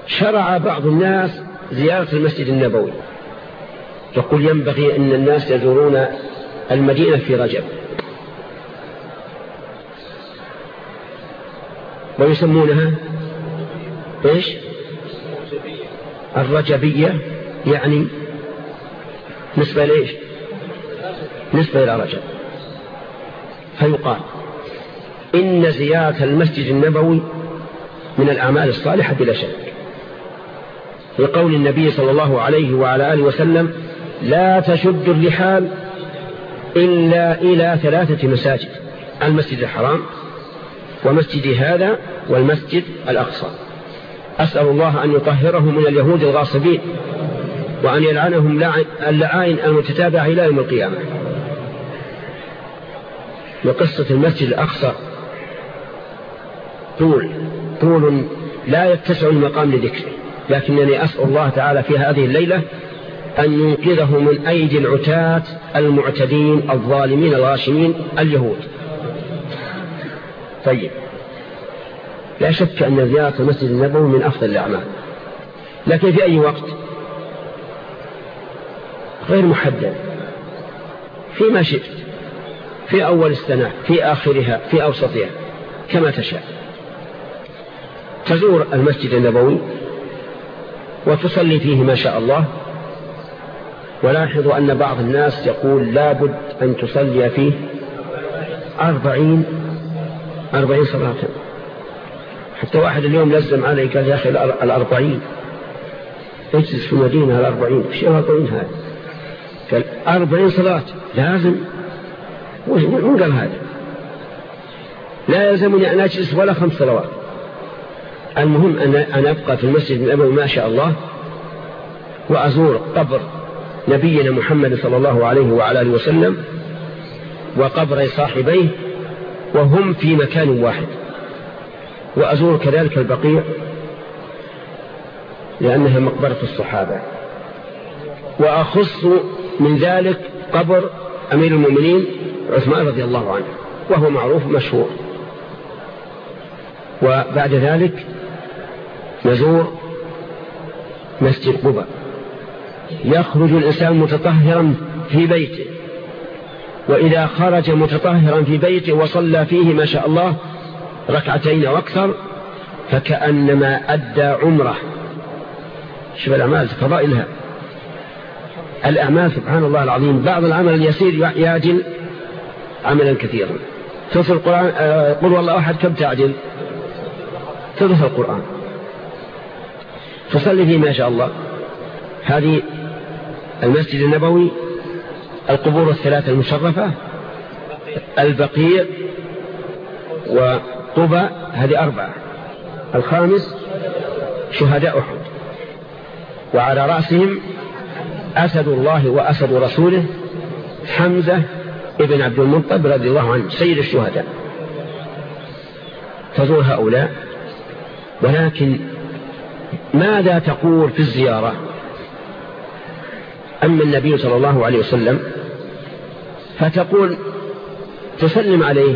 شرع بعض الناس زيارة المسجد النبوي. يقول ينبغي أن الناس يزورون المدينة في رجب. ويسمونها إيش؟ الرجبية. يعني نسبة ليش نسبة إلى رجب. فيقال إن زيارة المسجد النبوي من الأعمال الصالحة بلا شك. لقول النبي صلى الله عليه وعلى آله وسلم لا تشد الرحال إلا إلى ثلاثة مساجد المسجد الحرام ومسجد هذا والمسجد الأقصى. أسأل الله أن يطهره من اليهود الغاصبين وأن يلعنهم اللعائن المتتابعة إلى يوم القيامة. وقصة المسجد الأقصى. طول طول لا يتسع المقام لذكره لكنني أسأل الله تعالى في هذه الليلة أن ينقذه من أيدي العتاة المعتدين الظالمين الغاشمين اليهود. طيب. لا شك أن زيارة المسجد النبوي من أفضل الأعمال. لكن في أي وقت؟ غير محدد. فيما شئت. في أول السنة في آخرها في أوسطها. كما تشاء. تزور المسجد النبوي وتصلي فيه ما شاء الله. ولاحظوا أن بعض الناس يقول لابد أن تصلي فيه أربعين أربعين صلاة. حتى واحد اليوم لزم علي قال يا أخي الأربعين. اجلس في المدينة الأربعين. إيش الأربعين هذا؟ قال أربعين صلاة. لازم. من قال هذا؟ لا يلزمني أن أجلس ولا خمس صلوات. المهم أن أبقى في المسجد النبوي ما شاء الله وأزور قبر نبينا محمد صلى الله عليه وعلى آله وسلم وقبر صاحبيه وهم في مكان واحد. وأزور كذلك البقيع لأنها مقبرة الصحابة. وأخص من ذلك قبر أمير المؤمنين عثمان رضي الله عنه وهو معروف مشهور. وبعد ذلك نزور مسجد قبى يخرج الإنسان متطهرا في بيته وإذا خرج متطهرا في بيته وصلى فيه ما شاء الله ركعتين وأكثر فكأنما أدى عمرة. شوف الأعمال فضائلها. الأعمال سبحان الله العظيم بعض العمل اليسير يعجل عملا كثيرا. ثلث القرآن آه، قل والله أحد كم تعجل؟ ثلث القرآن. تصلي فيه ما شاء الله. هذه المسجد النبوي القبور الثلاثة المشرفة البقيع وطبى هذه أربعة. الخامس شهداء أحد. وعلى رأسهم أسد الله وأسد رسوله حمزة ابن عبد المطلب رضي الله عنه سيد الشهداء. تزور هؤلاء. ولكن ماذا تقول في الزيارة؟ أما النبي صلى الله عليه وسلم فتقول تسلم عليه.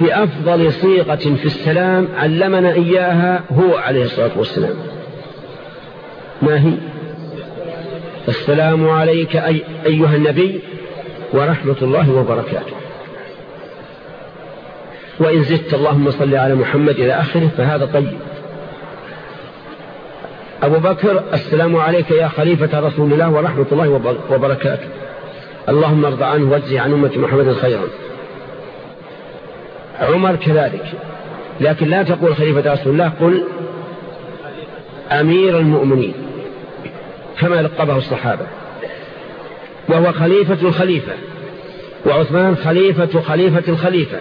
بأفضل صيغة في السلام علمنا إياها هو عليه الصلاة والسلام. ما هي؟ السلام عليك أي أيها النبي ورحمة الله وبركاته. وإن زدت اللهم صل على محمد إلى آخره فهذا طيب. أبو بكر السلام عليك يا خليفة رسول الله ورحمة الله وبركاته. اللهم ارضى عنه واجزي عن أمة محمد خيرا. عمر كذلك. لكن لا تقول خليفة رسول الله قل أمير المؤمنين كما لقبه الصحابة. وهو خليفة الخليفة وعثمان خليفة خليفة الخليفة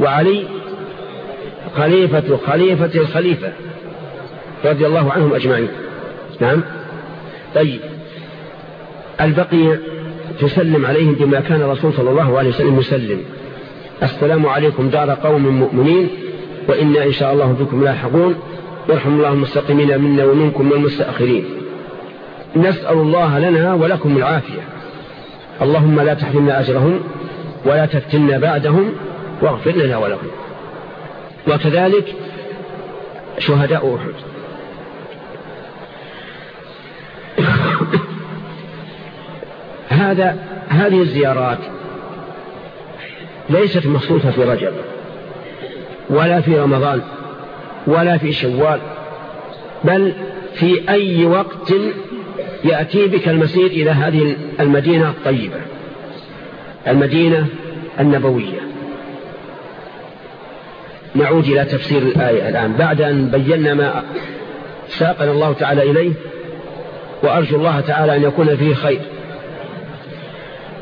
وعلي خليفة خليفة الخليفة رضي الله عنهم أجمعين. نعم. طيب. البقيع تسلم عليهم بما كان الرسول صلى الله عليه وسلم يسلم. السلام عليكم دار قوم مؤمنين وإنا إن شاء الله بكم لاحقون. يرحم الله المستقيمين منا ومنكم والمستأخرين. نسأل الله لنا ولكم العافية. اللهم لا تحرمنا أجرهم ولا تفتنا بعدهم واغفر لنا ولهم. وكذلك شهداء أحد. [coughs] هذا هذه الزيارات ليست مخصوصة في رجب ولا في رمضان ولا في شوال بل في أي وقت يأتي بك المسير إلى هذه المدينة الطيبة المدينة النبوية. نعود إلى تفسير الآية الآن. بعد أن بينا ما ساقنا الله تعالى إليه وأرجو الله تعالى أن يكون فيه خير.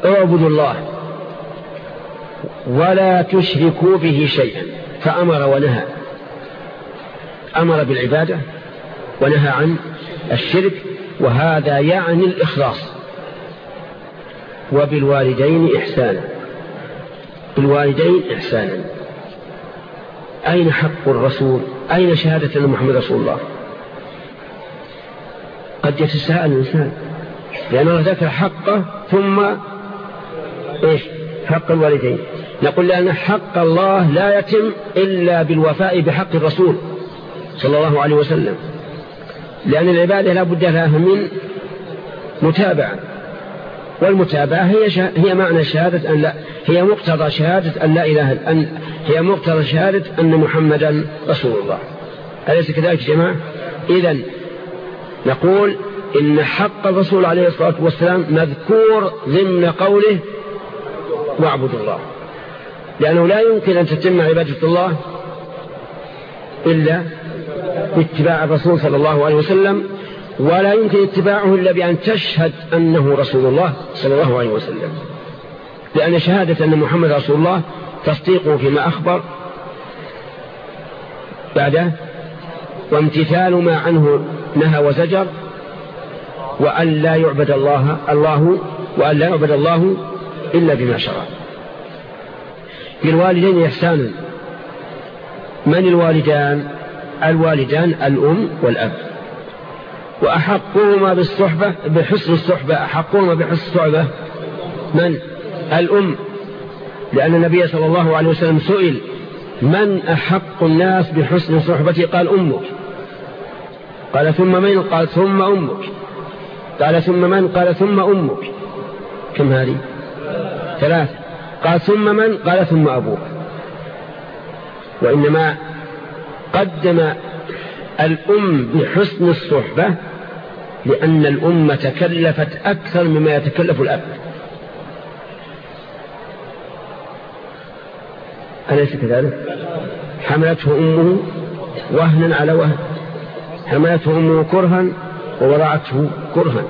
اعبدوا الله ولا تشركوا به شيئا. فأمر ونهى. أمر بالعبادة ونهى عن الشرك وهذا يعني الإخلاص. وبالوالدين إحسانا. بالوالدين إحسانا. أين حق الرسول؟ أين شهادة أن محمد رسول الله؟ قد يتساءل الإنسان. لأن الله ذكر حقه ثم إيش؟ حق الوالدين. نقول لأن حق الله لا يتم إلا بالوفاء بحق الرسول صلى الله عليه وسلم. لأن العبادة لا بد لها من متابعة. والمتابعة هي هي معنى شهادة أن لا هي مقتضى شهادة أن لا إله أن هي مقتضى شهادة أن محمدا رسول الله. أليس كذلك يا جماعة؟ إذا نقول إن حق الرسول عليه الصلاة والسلام مذكور ضمن قوله واعبدوا الله. لأنه لا يمكن أن تتم عبادة الله إلا باتباع الرسول صلى الله عليه وسلم ولا يمكن اتباعه إلا بأن تشهد أنه رسول الله صلى الله عليه وسلم. لأن شهادة أن محمد رسول الله تصديقه فيما أخبر بعده وامتثال ما عنه نهى وزجر وأن لا يعبد الله الله وأن لا يعبد الله إلا بما شرع. للوالدين إحسانا. من الوالدان؟ الوالدان الأم والأب. وأحقهما بالصحبة بحسن الصحبة. أحقهما بحسن الصحبة. من؟ الأم. لأن النبي صلى الله عليه وسلم سئل من أحق الناس بحسن صحبتي قال أمك. قال ثم من؟ قال ثم أمك. قال ثم من؟ قال ثم أمك. كم هذه؟ ثلاث قال ثم من؟ قال ثم أبوك وإنما قدم الأم بحسن الصحبة لأن الأم تكلفت أكثر مما يتكلف الأب. أليس كذلك؟ حملته أمه وهنا على وهن. حملته أمه كرها ووضعته كرها.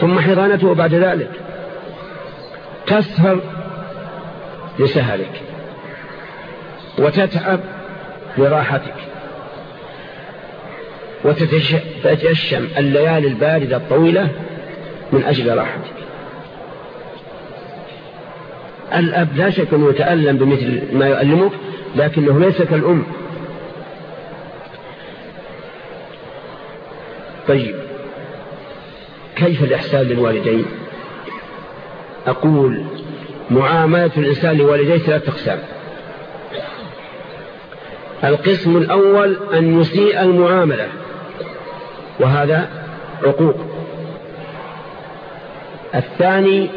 ثم حضانته بعد ذلك. تسهر لسهلك وتتعب لراحتك وتتشم الليالي الباردة الطويلة من أجل راحتك. الأب لا شك أنه يتألم بمثل ما يؤلمك لكنه ليس كالأم. طيب كيف الإحسان للوالدين؟ أقول معاملة الإنسان لوالديه ثلاثة أقسام. القسم الأول أن يسيء المعاملة وهذا عقوق. الثاني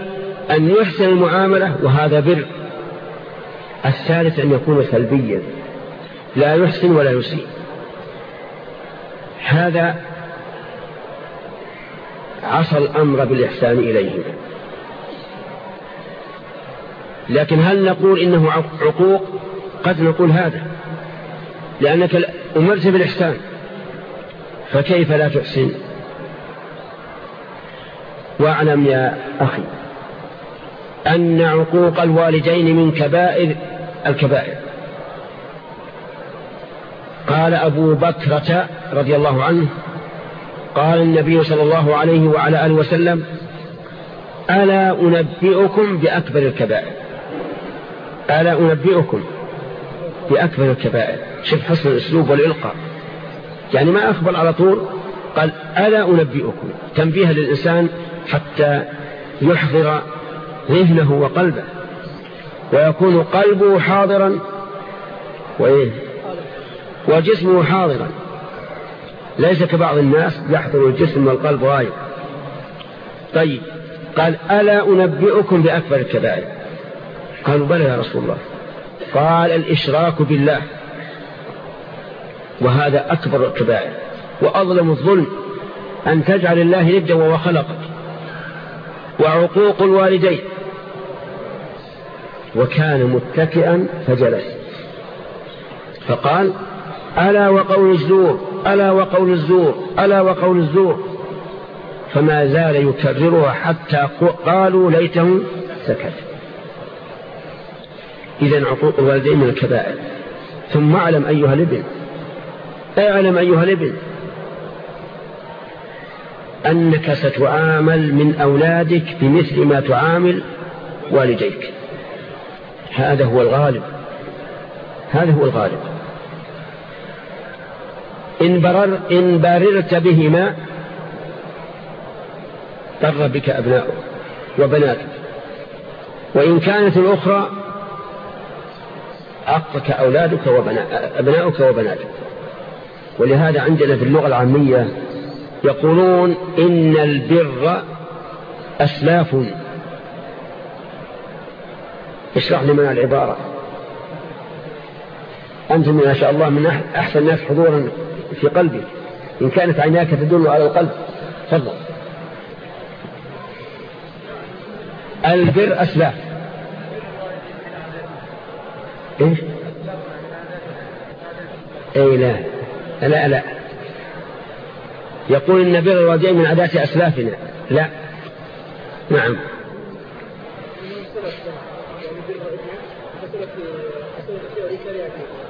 أن يحسن المعاملة وهذا بر. الثالث أن يكون سلبيا لا يحسن ولا يسيء. هذا عصى الأمر بالإحسان إليهم لكن هل نقول إنه عقوق؟ قد نقول هذا. لأنك أمرت بالإحسان. فكيف لا تحسن؟ واعلم يا أخي أن عقوق الوالدين من كبائر الكبائر. قال أبو بكرة رضي الله عنه قال النبي صلى الله عليه وعلى آله وسلم ألا أنبئكم بأكبر الكبائر؟ ألا أنبئكم بأكبر الكبائر؟ شوف حسن الأسلوب والإلقاء. يعني ما أخبر على طول قال ألا أنبئكم؟ تنبيه للإنسان حتى يحضر ذهنه وقلبه ويكون قلبه حاضرا وإيه؟ وجسمه حاضرا. ليس كبعض الناس يحضر الجسم والقلب غايب. طيب قال ألا أنبئكم بأكبر الكبائر؟ قالوا بلى يا رسول الله. قال الإشراك بالله. وهذا أكبر الكبائر وأظلم الظلم أن تجعل الله ندا وهو خلقك. وعقوق الوالدين. وكان متكئا فجلس. فقال ألا وقول الزور ألا وقول الزور ألا وقول الزور. فما زال يكررها حتى قالوا ليته سكت. إذا عقوق الوالدين من الكبائر. ثم اعلم أيها الابن. اعلم أيها الابن. أنك ستعامل من أولادك بمثل ما تعامل والديك. هذا هو الغالب. هذا هو الغالب. إن, برر إن باررت بهما ضر بك أبناؤك وبناتك. وإن كانت الأخرى عقك أولادك وأبناؤك وبناتك. ولهذا عندنا في اللغة العامية يقولون إن البر أسلاف. اشرح لي من العبارة. أنتم ما شاء الله من أحسن الناس حضورا في قلبي. إن كانت عيناك تدل على القلب. تفضل. البر أسلاف. إيش؟ أي لا. لا لا يقول إن بر الوالدين من عادات أسلافنا. لا. نعم.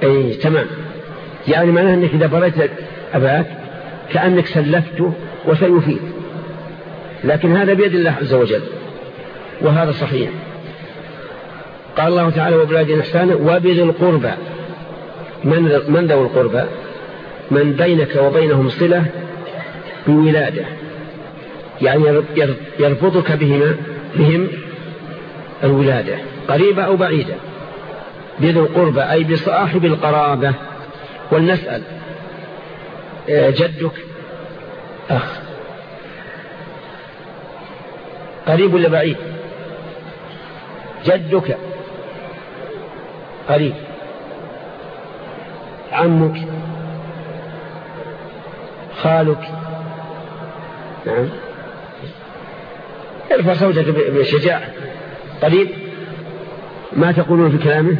أي تمام. يعني معناه أنك إذا بريت أباك كأنك سلفته وسيفيد. لكن هذا بيد الله عز وجل. وهذا صحيح. قال الله تعالى وبلاد إحسانا وبذي القربى. من, من ذو القربى؟ من بينك وبينهم صلة بولادة. يعني يربطك بهما بهم الولادة. قريبة أو بعيدة. بذي القربى أي بصاحب القرابة. ولنسأل آه، جدك؟ أخ. قريب ولا بعيد؟ جدك. قريب. عمك. خالك. نعم. ارفع صوتك بشجاعة. قريب. ما تقولون في كلامه؟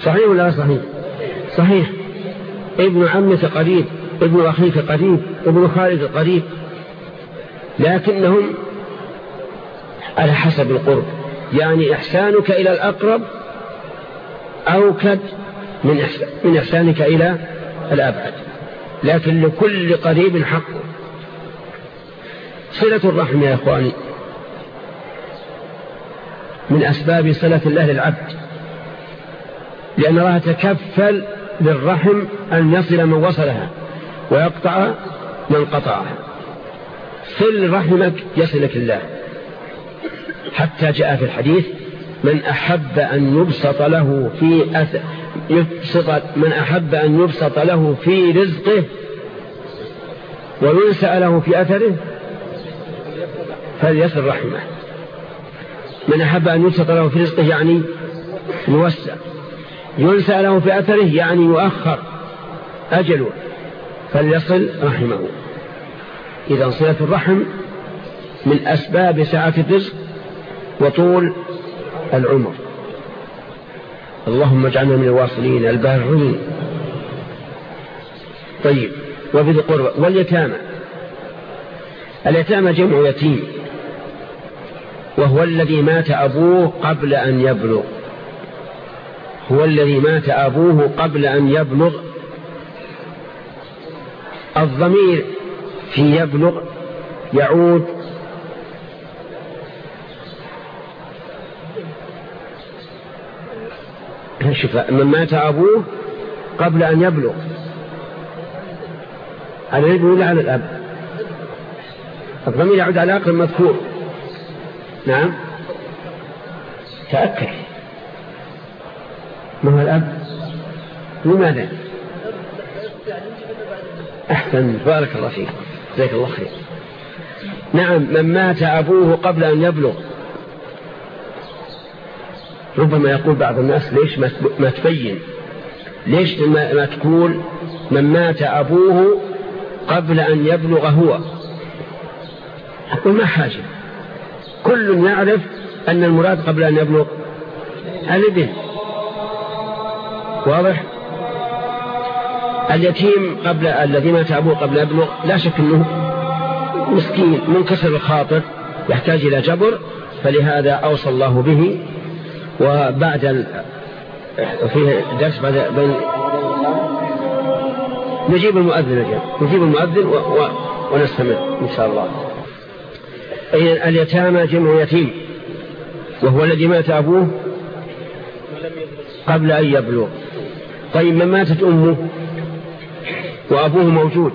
صحيح ولا صحيح؟ صحيح. ابن عمك قريب ابن أخيك قريب ابن خالك قريب. لكنهم على حسب القرب. يعني إحسانك إلى الأقرب أوكد من, إحسان من إحسانك إلى الأبعد. لكن لكل قريب حق. صلة الرحم يا أخواني من أسباب صلة الله للعبد. لأن الله تكفل للرحم أن يصل من وصلها ويقطع من قطعها. صل رحمك يصلك الله حتى جاء في الحديث من أحب أن يبسط له في أث... يبسط من أحب أن يبسط له في رزقه وينسأ له في أثره فليصل رحمه. من أحب أن يبسط له في رزقه يعني يوسع. ينسى له في أثره يعني يؤخر أجله فليصل رحمه. إذا صلة الرحم من أسباب سعة الرزق وطول العمر. اللهم اجعلنا من الواصلين البارين طيب وبذي قربة واليتامى. اليتامى جمع يتيم وهو الذي مات أبوه قبل أن يبلغ. هو الذي مات أبوه قبل أن يبلغ الضمير. في يبلغ يعود شوف من مات أبوه قبل أن يبلغ. على الابن ولا على الأب. الضمير يعود على أقل مذكور. نعم. تأكد. ما هو الأب؟ لماذا؟ أحسن. بارك الله فيك. جزاك الله خير. نعم. من مات أبوه قبل أن يبلغ. ربما يقول بعض الناس ليش ما تبين؟ ليش ما تقول من مات أبوه قبل أن يبلغ هو؟ أقول ما حاجة. كل يعرف أن المراد قبل أن يبلغ الابن. واضح؟ اليتيم قبل الذي مات أبوه قبل يبلغ لا شك أنه مسكين منكسر الخاطر يحتاج إلى جبر فلهذا أوصى الله به وبعد فيه درس بعد بين نجيب المؤذن نجيب المؤذن و... و... ونستمر إن شاء الله. أي اليتامى جمع يتيم وهو الذي مات أبوه قبل أن يبلغ. طيب من ماتت أمه؟ وأبوه موجود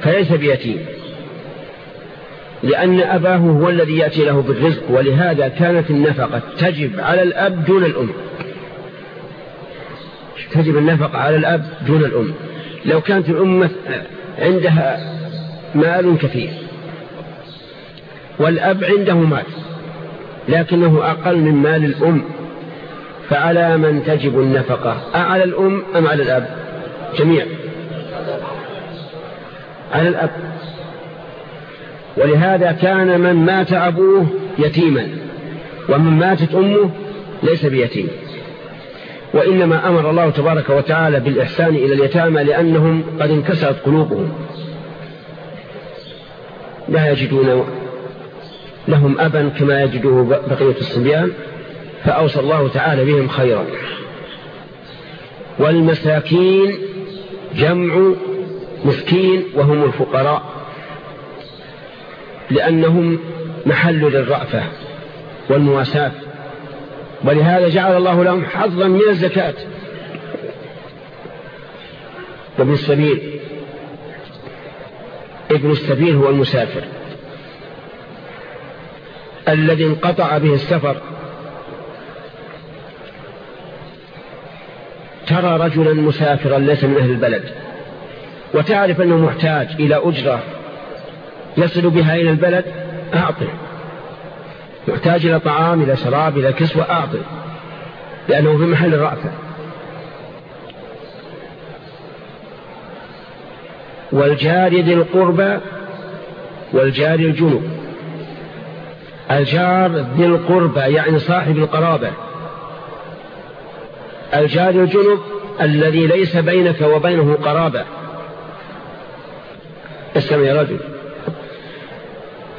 فليس بيتيم. لأن أباه هو الذي يأتي له بالرزق ولهذا كانت النفقة تجب على الأب دون الأم. تجب النفقة على الأب دون الأم. لو كانت الأمة عندها مال كثير والأب عنده مال لكنه أقل من مال الأم فعلى من تجب النفقة؟ أعلى الأم أم على الأب؟ جميع على الأب. ولهذا كان من مات أبوه يتيما ومن ماتت أمه ليس بيتيم. وإنما أمر الله تبارك وتعالى بالإحسان إلى اليتامى لأنهم قد انكسرت قلوبهم. لا يجدون لهم أبا كما يجده بقية الصبيان فأوصى الله تعالى بهم خيرا. والمساكين جمع مسكين وهم الفقراء. لأنهم محل للرأفة والمواساة. ولهذا جعل الله لهم حظا من الزكاة وابن السبيل. ابن السبيل هو المسافر. الذي انقطع به السفر. ترى رجلا مسافرا ليس من أهل البلد. وتعرف أنه محتاج إلى أجرة يصل بها إلى البلد أعطه محتاج إلى طعام إلى شراب إلى كسوة أعطه لأنه في محل الرأفة والجار ذي القربى والجار الجنوب. الجار ذي القربى يعني صاحب القرابة. الجار الجنب الذي ليس بينك وبينه قرابة. اسمع يا رجل.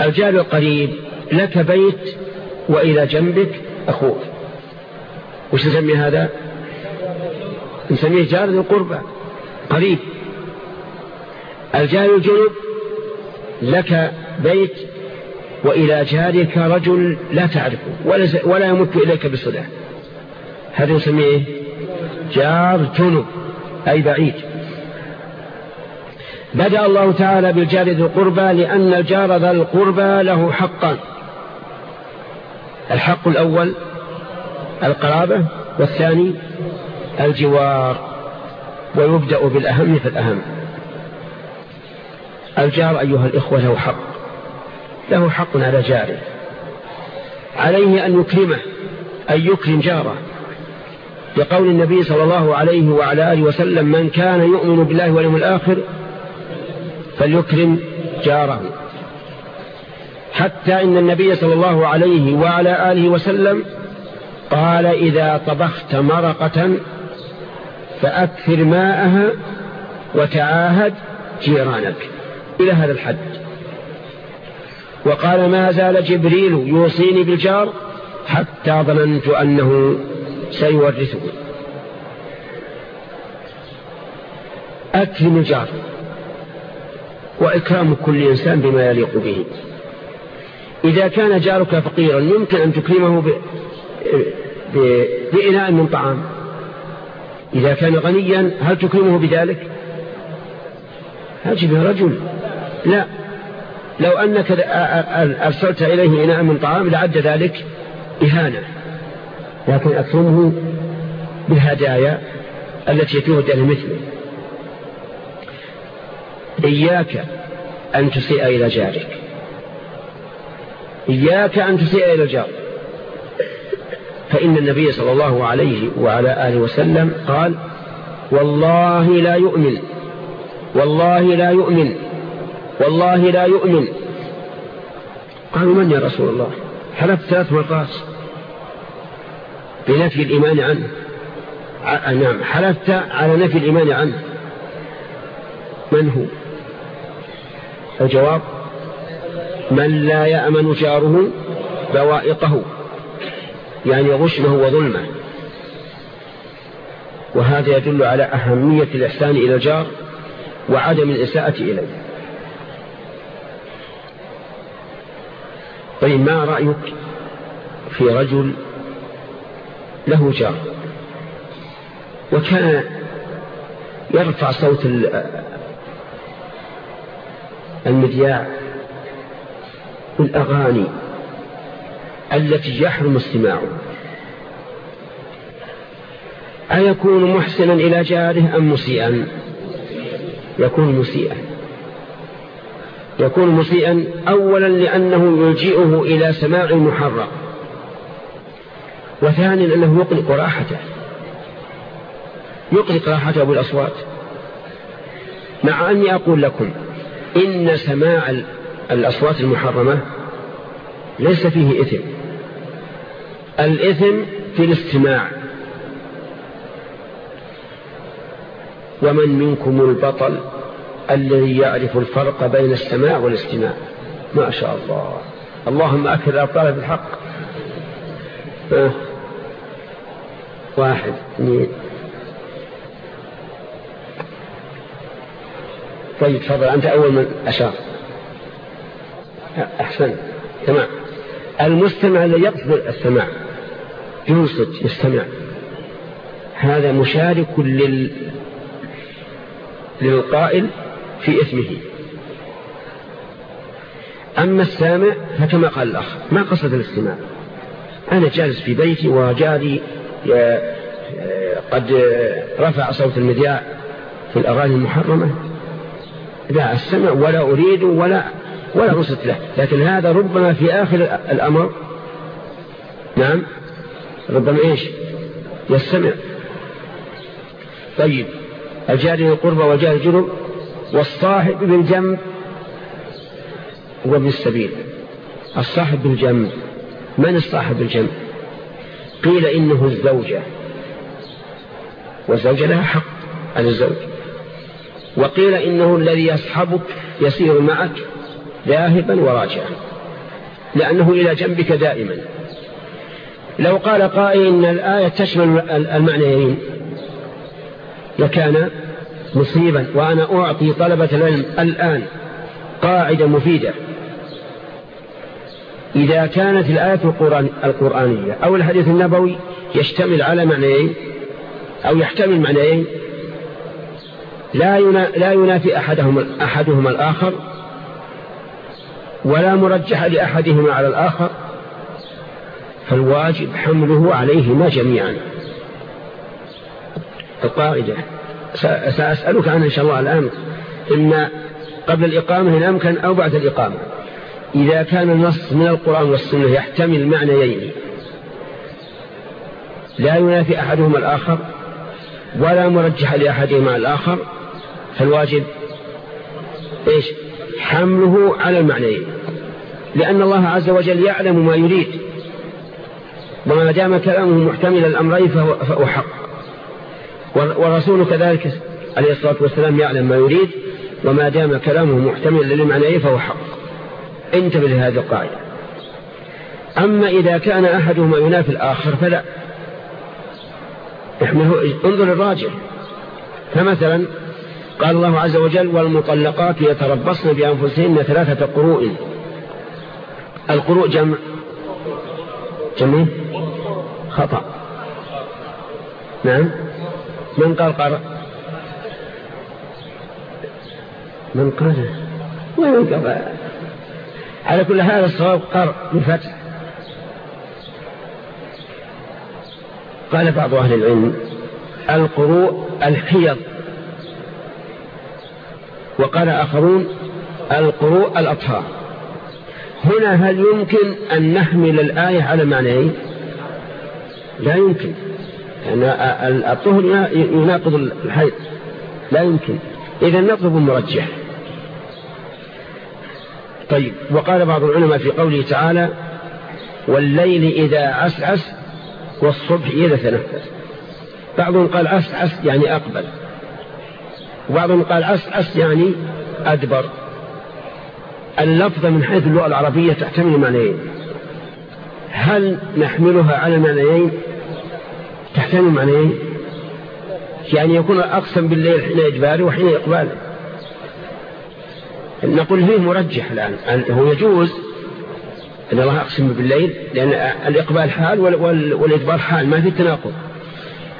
الجار القريب لك بيت وإلى جنبك أخوك. وش نسمي هذا؟ نسميه جار ذي القربى قريب. الجار الجنب لك بيت وإلى جارك رجل لا تعرفه ولا يمت إليك بصلة هذا يسميه إيه؟ جار جنب أي بعيد. بدأ الله تعالى بالجار ذي القربى لأن الجار ذا القربى له حقا الحق الأول القرابة والثاني الجوار ويبدأ بالأهم فالأهم الجار أيها الإخوة له حق له حق على جاره. عليه أن يكرمه أن يكرم جاره. لقول النبي صلى الله عليه وعلى آله وسلم من كان يؤمن بالله واليوم الآخر فليكرم جاره. حتى إن النبي صلى الله عليه وعلى آله وسلم قال إذا طبخت مرقة فأكثر ماءها وتعاهد جيرانك. إلى هذا الحد. وقال ما زال جبريل يوصيني بالجار حتى ظننت أنه سيورثه. أكرم الجار. وإكرام كل إنسان بما يليق به. إذا كان جارك فقيرا يمكن أن تكرمه ب... ب... بإناء من طعام. إذا كان غنيا هل تكرمه بذلك؟ هل رجل. لا. لو أنك أرسلت إليه إناء من طعام لعد ذلك إهانة. لكن أكرمه بالهدايا التي تهدى لمثله. إياك أن تسيء إلى جارك. إياك أن تسيء إلى الجار. فإن النبي صلى الله عليه وعلى آله وسلم قال والله لا يؤمن والله لا يؤمن والله لا يؤمن. قالوا من يا رسول الله؟ حلفت ثلاث مرات. بنفي الإيمان عنه. نعم حلفت على نفي الإيمان عنه. من هو؟ الجواب من لا يأمن جاره بوائقه يعني غشمه وظلمه. وهذا يدل على أهمية الإحسان إلى الجار وعدم الإساءة إليه. طيب ما رأيك في رجل له جار وكان يرفع صوت المذياع بالأغاني التي يحرم استماعه. أيكون محسنا إلى جاره أم مسيئا؟ يكون مسيئا. يكون مسيئا أولا لأنه يلجئه إلى سماع المحرم وثانيا أنه يقلق راحته. يقلق راحته بالأصوات. مع أني أقول لكم إن سماع الأصوات المحرمة ليس فيه إثم. الإثم في الاستماع. ومن منكم البطل الذي يعرف الفرق بين السماع والاستماع؟ ما شاء الله. اللهم أكد أبطال بالحق. واحد اثنين. طيب تفضل. أنت أول من أشار. أحسن. تمام. المستمع الذي يقصد السماع ينصت يستمع. هذا مشارك لل... للقائل في اسمه. أما السامع فكما قال الأخ ما قصد الاستماع؟ أنا جالس في بيتي وجاري قد رفع صوت المذياع في الأغاني المحرمة. لا أستمع ولا أريد ولا ولا أنصت له. لكن هذا ربما في آخر الأمر. نعم. ربما إيش؟ يستمع. طيب. الجاري القربى والجاري الجنب والصاحب بالجنب وبالسبيل الصاحب بالجنب. من الصاحب بالجنب؟ قيل إنه الزوجة. والزوجة لها حق على الزوج. وقيل إنه الذي يصحبك يسير معك ذاهبا وراجعا لأنه إلى جنبك دائما. لو قال قائل إن الآية تشمل المعنيين لكان مصيبا. وأنا أعطي طلبة العلم الآن قاعدة مفيدة. إذا كانت الآية القرآنية أو الحديث النبوي يشتمل على معنيين أو يحتمل معنيين لا لا ينافي أحدهما, أحدهما الآخر ولا مرجح لأحدهما على الآخر فالواجب حمله عليهما جميعا. القاعدة. سأسألك عنها إن شاء الله الآن. إما قبل الإقامة إن أمكن أو بعد الإقامة. إذا كان النص من القرآن والسنة يحتمل معنيين. لا ينافي أحدهما الآخر ولا مرجح لأحدهما الآخر فالواجب إيش؟ حمله على المعنيين. لأن الله عز وجل يعلم ما يريد. وما دام كلامه محتمل الأمرين فهو, فهو حق. والرسول كذلك عليه الصلاة والسلام يعلم ما يريد. وما دام كلامه محتمل للمعنيين فهو حق. انتبه لهذه القاعدة. أما إذا كان أحدهما ينافي الآخر فلا. احمله انظر الراجع فمثلا قال الله عز وجل والمطلقات يتربصن بأنفسهن ثلاثة قروء. القروء جمع. جمع. خطأ. نعم. من قال قرأ؟ من قال وين قال على كل هذا الصواب قرأ بفتح قال بعض أهل العلم القروء الحيض. وقال آخرون القروء الأطهار. هنا هل يمكن أن نحمل الآية على معنيين؟ لا يمكن. لأن يعني الطهر يناقض الحيض. لا يمكن. إذا نطلب المرجح طيب وقال بعض العلماء في قوله تعالى والليل إذا عسعس والصبح إذا تنفس. بعضهم قال عس عس يعني أقبل. وبعضهم قال عس عس يعني أدبر. اللفظة من حيث اللغة العربية تحتمل معنيين. هل نحملها على معنيين؟ تحتمل معنيين. يعني يكون أقسم بالليل حين إجباري وحين إقباله نقول فيه مرجح الآن. هو يجوز أن الله أقسم بالليل لأن الإقبال حال والإدبار حال ما في تناقض.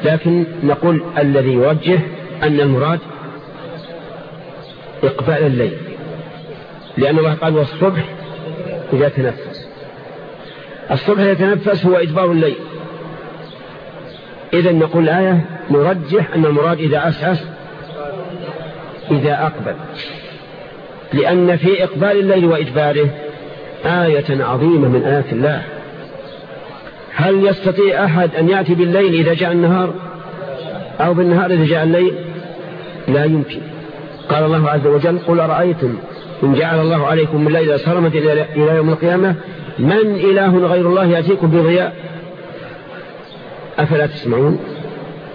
لكن نقول الذي يوجه أن المراد إقبال الليل. لأن الله قال والصبح إذا تنفس. الصبح يتنفس هو إدبار الليل. إذا نقول الآية نرجح أن المراد إذا أسعس إذا أقبل. لأن في إقبال الليل وإدباره آية عظيمة من آيات الله. هل يستطيع أحد أن يأتي بالليل إذا جاء النهار أو بالنهار إذا جاء الليل؟ لا يمكن. قال الله عز وجل قل أرأيتم إن جعل الله عليكم من الليل سرمة إلى يوم القيامة؟ من إله غير الله يأتيكم بضياء؟ أفلا تسمعون؟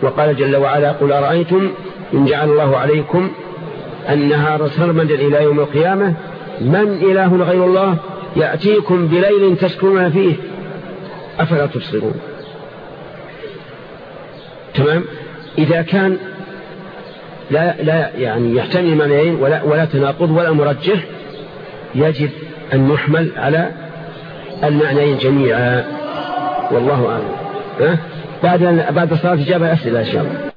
وقال جل وعلا قل أرأيتم إن جعل الله عليكم النهار سرمدا إلى يوم القيامة؟ من إله غير الله يأتيكم بليل تسكنون فيه؟ أفلا تبصرون؟ تمام؟ إذا كان لا, لا يعني يحتمل معنيين ولا, ولا تناقض ولا مرجح يجب أن نحمل على المعنيين جميعا. والله أعلم. بعد بعد صلاة إجابة أسئلة إن شاء الله.